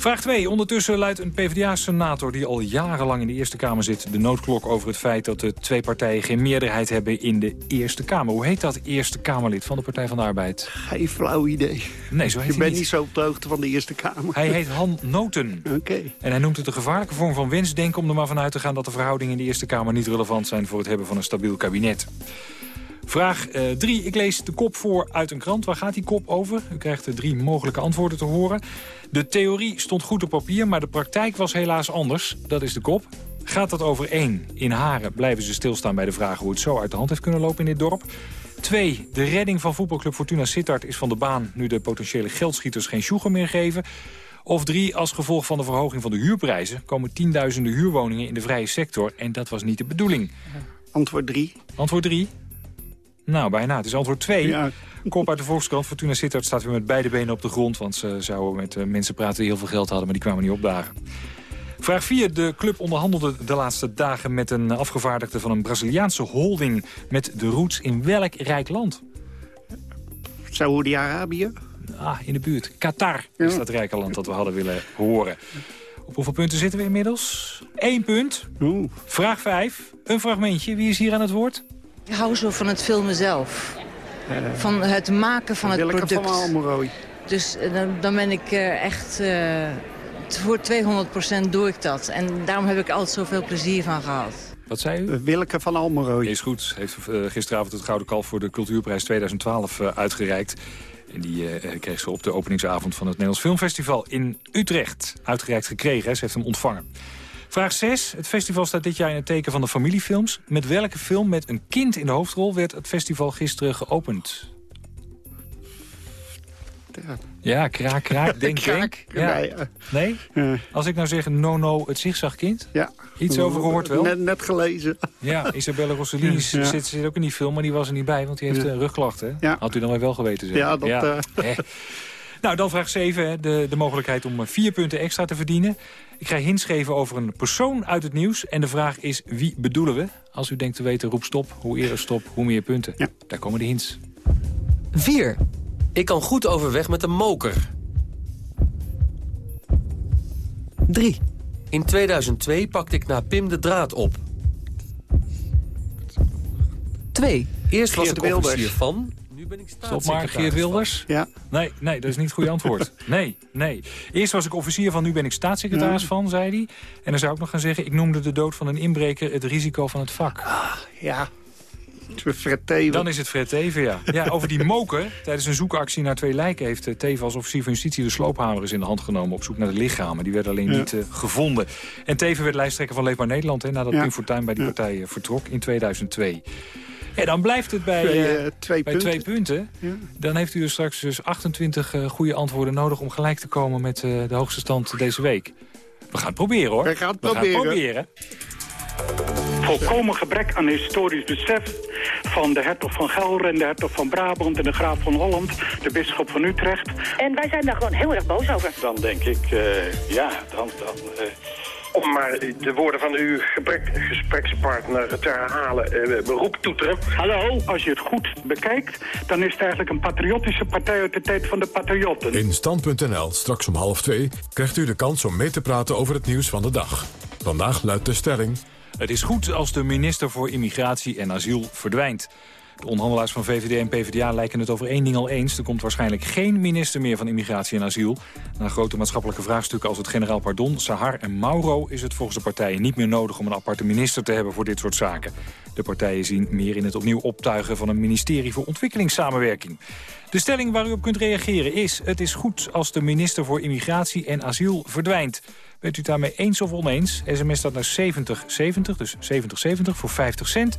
Vraag 2. Ondertussen luidt een PvdA-senator die al jarenlang in de Eerste Kamer zit... de noodklok over het feit dat de twee partijen geen meerderheid hebben in de Eerste Kamer. Hoe heet dat Eerste Kamerlid van de Partij van de Arbeid? Geen flauw idee. Nee, zo heet Je hij bent niet. niet zo op de hoogte van de Eerste Kamer. Hij heet Han Noten. Oké. En hij noemt het een gevaarlijke vorm van wensdenken... om er maar vanuit te gaan dat de verhoudingen in de Eerste Kamer niet relevant zijn... voor het hebben van een stabiel kabinet. Vraag 3. ik lees de kop voor uit een krant. Waar gaat die kop over? U krijgt er drie mogelijke antwoorden te horen. De theorie stond goed op papier, maar de praktijk was helaas anders. Dat is de kop. Gaat dat over 1. In Haren blijven ze stilstaan bij de vraag hoe het zo uit de hand heeft kunnen lopen in dit dorp. 2. De redding van voetbalclub Fortuna Sittard is van de baan... nu de potentiële geldschieters geen sjoegen meer geven. Of 3. Als gevolg van de verhoging van de huurprijzen... komen tienduizenden huurwoningen in de vrije sector. En dat was niet de bedoeling. Antwoord 3. Antwoord 3. Nou, bijna. Het is antwoord 2. Kop uit de Volkskrant. Fortuna Sittard staat weer met beide benen op de grond... want ze zouden met eh, mensen praten die heel veel geld hadden... maar die kwamen niet opdagen. Vraag 4. De club onderhandelde de laatste dagen met een afgevaardigde van een Braziliaanse holding... met de roots in welk rijk land? Saoedi-Arabië? Ah, in de buurt. Qatar is dat rijke land dat we hadden willen horen. Op hoeveel punten zitten we inmiddels? Eén punt. Vraag 5. Een fragmentje. Wie is hier aan het woord? Ik hou zo van het filmen zelf. van het maken van het Willeke product. van Almerooi. Dus eh, dan, dan ben ik eh, echt... eh, voor 200% doe ik dat. En daarom heb ik altijd zoveel plezier van gehad. Wat zei u? Willeke van Almerooi. Is goed. Heeft eh, gisteravond het Gouden Kalf voor de Cultuurprijs 2012 eh, uitgereikt. En die eh, kreeg ze op de openingsavond van het Nederlands Filmfestival in Utrecht. Uitgereikt gekregen, hè. ze heeft hem ontvangen. Vraag 6. Het festival staat dit jaar in het teken van de familiefilms. Met welke film met een kind in de hoofdrol werd het festival gisteren geopend? Ja, kraak, kraak, denk Kraak, ik. Ja. nee, eh. Als ik nou zeg Nono het zigzagkind? Ja. Iets over gehoord wel? Net, net gelezen. Ja, Isabelle Rossellini Ja. zit, zit ook in die film, maar die was er niet bij, want die heeft Ja. eh, rugklachten. Ja. Had u dan wel geweten, zeg. Ja, dat, eh. Hè. Nou, dan vraag 7, hè, de, de mogelijkheid om eh, vier punten extra te verdienen. Ik ga hints geven over een persoon uit het nieuws. En de vraag is, wie bedoelen we? Als u denkt te weten, roep stop. Hoe eerder stop, hoe meer punten. Daar komen de hints. 4. Ik kan goed overweg met een moker. 3. In 2002 pakte ik na Pim de draad op. 2. Eerst was Geert ik Wilders. officier van... Ben ik Stop maar, staatssecretaris Geert van. Wilders? Ja. Nee, nee, dat is niet het goede antwoord. Nee, nee. Eerst was ik officier van, nu ben ik staatssecretaris Ja. van, zei hij. En dan zou ik nog gaan zeggen, ik noemde de dood van een inbreker het risico van het vak. Ja. Fred. Dan is het Fred Teven, ja. ja. Over die moker. Tijdens een zoekactie naar twee lijken heeft eh, Teven als officier van justitie de sloophamer eens in de hand genomen op zoek naar de lichamen. Die werden alleen Ja. niet eh, gevonden. En Teven werd lijsttrekker van Leefbaar Nederland, hè, nadat Ja. Pim Fortuyn bij die partij eh, vertrok in 2002. Ja, dan blijft het bij, Twee, twee bij punten. twee punten. Ja. Dan heeft u er straks dus 28 eh, goede antwoorden nodig om gelijk te komen met de hoogste stand deze week. We gaan het proberen hoor. We gaan het We gaan proberen. proberen. Volkomen gebrek aan historisch besef van de hertog van Gelre en de hertog van Brabant en de graaf van Holland, de bisschop van Utrecht. En wij zijn daar gewoon heel erg boos over. Dan denk ik, eh, ja, dan... dan eh, Om maar de woorden van uw gebrek, gesprekspartner te herhalen, eh, beroep toeteren. Hallo, als je het goed bekijkt, dan is het eigenlijk een patriotische partij uit de tijd van de patriotten. In Stand.nl, straks om half twee, krijgt u de kans om mee te praten over het nieuws van de dag. Vandaag luidt de stelling... Het is goed als de minister voor Immigratie en Asiel verdwijnt. De onderhandelaars van VVD en PvdA lijken het over één ding al eens. Er komt waarschijnlijk geen minister meer van Immigratie en Asiel. Na grote maatschappelijke vraagstukken als het generaal pardon, Sahar en Mauro... is het volgens de partijen niet meer nodig om een aparte minister te hebben voor dit soort zaken. De partijen zien meer in het opnieuw optuigen van een ministerie voor ontwikkelingssamenwerking. De stelling waar u op kunt reageren is... het is goed als de minister voor Immigratie en Asiel verdwijnt. Bent u daarmee eens of oneens? SMS staat naar 7070, dus 7070 voor 50 cent.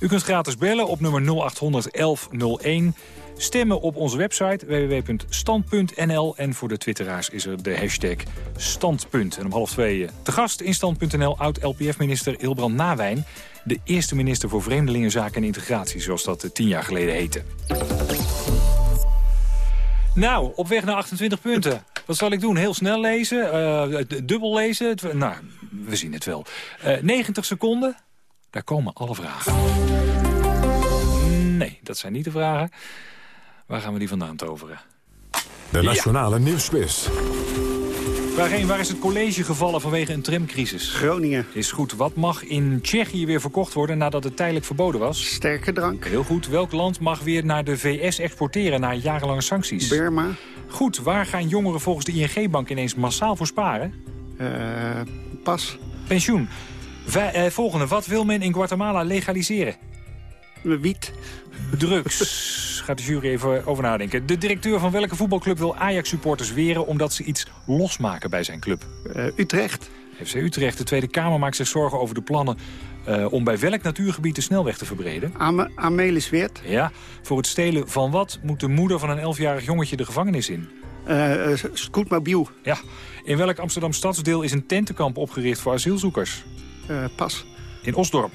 U kunt gratis bellen op nummer 0800 1101. Stemmen op onze website www.stand.nl. En voor de twitteraars is er de hashtag standpunt. En om half twee eh, te gast in stand.nl oud-LPF-minister Ilbrand Nawijn. De eerste minister voor Vreemdelingenzaken en Integratie, zoals dat eh, tien jaar geleden heette. Nou, op weg naar 28 punten. Wat zal ik doen? Heel snel lezen? Uh, dubbel lezen? Nou, we zien het wel. Uh, 90 seconden? Daar komen alle vragen. Nee, dat zijn niet de vragen. Waar gaan we die vandaan toveren? De Nationale ja. Nieuwsquiz. Vraag 1. Waar is het college gevallen vanwege een tramcrisis? Groningen. Is goed. Wat mag in Tsjechië weer verkocht worden nadat het tijdelijk verboden was? Sterke drank. Heel goed. Welk land mag weer naar de VS exporteren na jarenlange sancties? Burma. Goed. Waar gaan jongeren volgens de ING-bank ineens massaal voor sparen? Uh, pas. Pensioen. V uh, volgende. Wat wil men in Guatemala legaliseren? Wiet. Drugs. Gaat de jury even over nadenken. De directeur van welke voetbalclub wil Ajax-supporters weren... omdat ze iets losmaken bij zijn club? Uh, Utrecht. FC Utrecht. De Tweede Kamer maakt zich zorgen over de plannen... Uh, om bij welk natuurgebied de snelweg te verbreden? Am Amelisweert. Ja. Voor het stelen van wat moet de moeder van een 11-jarig jongetje de gevangenis in? Uh, Scootmobiel. Ja. In welk Amsterdam stadsdeel is een tentenkamp opgericht voor asielzoekers? Uh, pas. In Osdorp.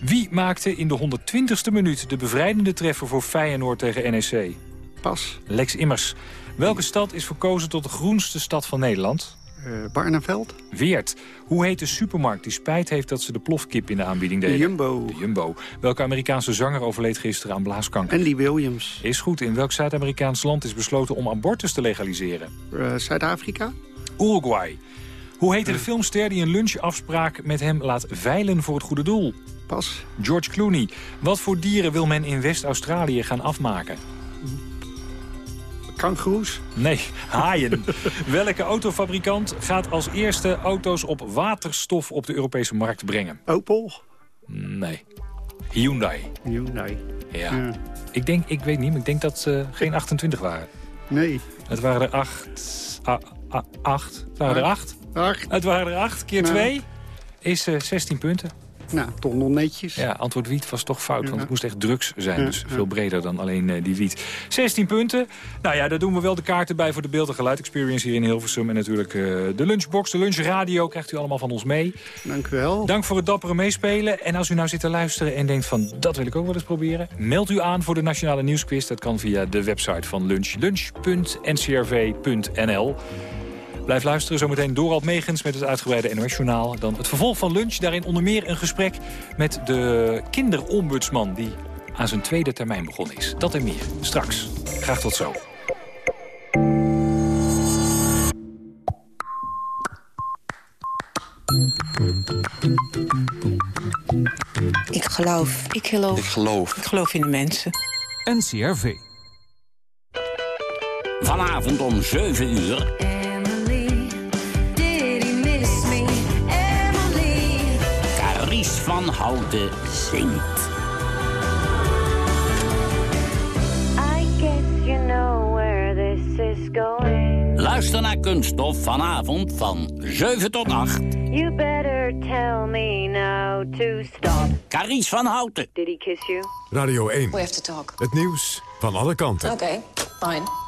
Wie maakte in de 120ste minuut de bevrijdende treffer voor Feyenoord tegen NEC? Pas. Lex Immers. Welke stad is verkozen tot de groenste stad van Nederland? Uh, Barneveld. Weert. Hoe heet de supermarkt die spijt heeft dat ze de plofkip in de aanbieding deden? De Jumbo. De Jumbo. Welke Amerikaanse zanger overleed gisteren aan blaaskanker? Andy Williams. Is goed. In welk Zuid-Amerikaans land is besloten om abortus te legaliseren? Uh, Zuid-Afrika. Uruguay. Hoe heette de filmster die een lunchafspraak met hem laat veilen voor het goede doel? Pas. George Clooney. Wat voor dieren wil men in West-Australië gaan afmaken? Kangoeroes? Nee, haaien. Welke autofabrikant gaat als eerste auto's op waterstof op de Europese markt brengen? Opel? Nee. Hyundai. Hyundai. Ja. ja. Ik denk, ik weet niet, maar ik denk dat ze geen 28 waren. Nee. Het waren er acht. Ah, ah, acht. Het waren er acht. Acht. Het waren er acht. Keer twee is uh, 16 punten. Nou, toch nog netjes. Ja, antwoord wiet was toch fout, want het moest echt drugs zijn. Dus veel breder dan alleen uh, die wiet. 16 punten. Nou ja, daar doen we wel de kaarten bij voor de beeld- en geluid-experience hier in Hilversum. En natuurlijk uh, de lunchbox, de lunchradio krijgt u allemaal van ons mee. Dank u wel. Dank voor het dappere meespelen. En als u nou zit te luisteren en denkt van, dat wil ik ook wel eens proberen. Meld u aan voor de Nationale Nieuwsquiz. Dat kan via de website van lunch. lunch.ncrv.nl Blijf luisteren, zometeen Dorald Megens met het uitgebreide NOS-journaal. Dan het vervolg van lunch, daarin onder meer een gesprek met de kinderombudsman... die aan zijn tweede termijn begonnen is. Dat en meer, straks. Graag tot zo. Ik geloof. Ik geloof. Ik geloof. Ik geloof in de mensen. NCRV. Vanavond om 7 uur. Van Houten zingt. I guess you know where this is going. Luister naar Kunststof vanavond van 7 tot 8. You better tell me now to stop. Caries van Houten. Did he kiss you? Radio 1. We have to talk. Het nieuws van alle kanten. Oké, okay, fine.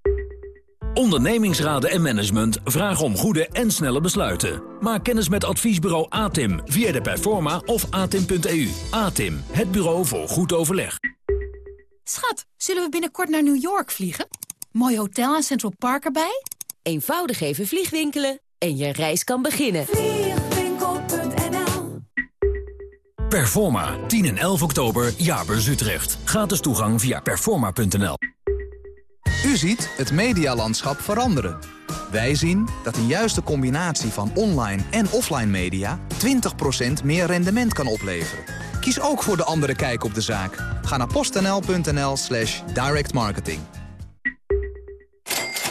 Ondernemingsraden en management vragen om goede en snelle besluiten. Maak kennis met adviesbureau ATIM via de Performa of atim.eu. ATIM, het bureau voor goed overleg. Schat, zullen we binnenkort naar New York vliegen? Mooi hotel en Central Park erbij? Eenvoudig even vliegwinkelen en je reis kan beginnen. Vliegwinkel.nl Performa, 10 en 11 oktober, Jaarbeurs Utrecht. Gratis toegang via performa.nl. U ziet het medialandschap veranderen. Wij zien dat een juiste combinatie van online en offline media 20% meer rendement kan opleveren. Kies ook voor de andere kijk op de zaak. Ga naar postnl.nl slash directmarketing.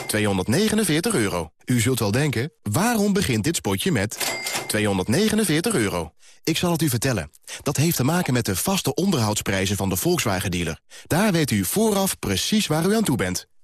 249 euro. U zult wel denken, waarom begint dit spotje met 249 euro? Ik zal het u vertellen. Dat heeft te maken met de vaste onderhoudsprijzen van de Volkswagen-dealer. Daar weet u vooraf precies waar u aan toe bent.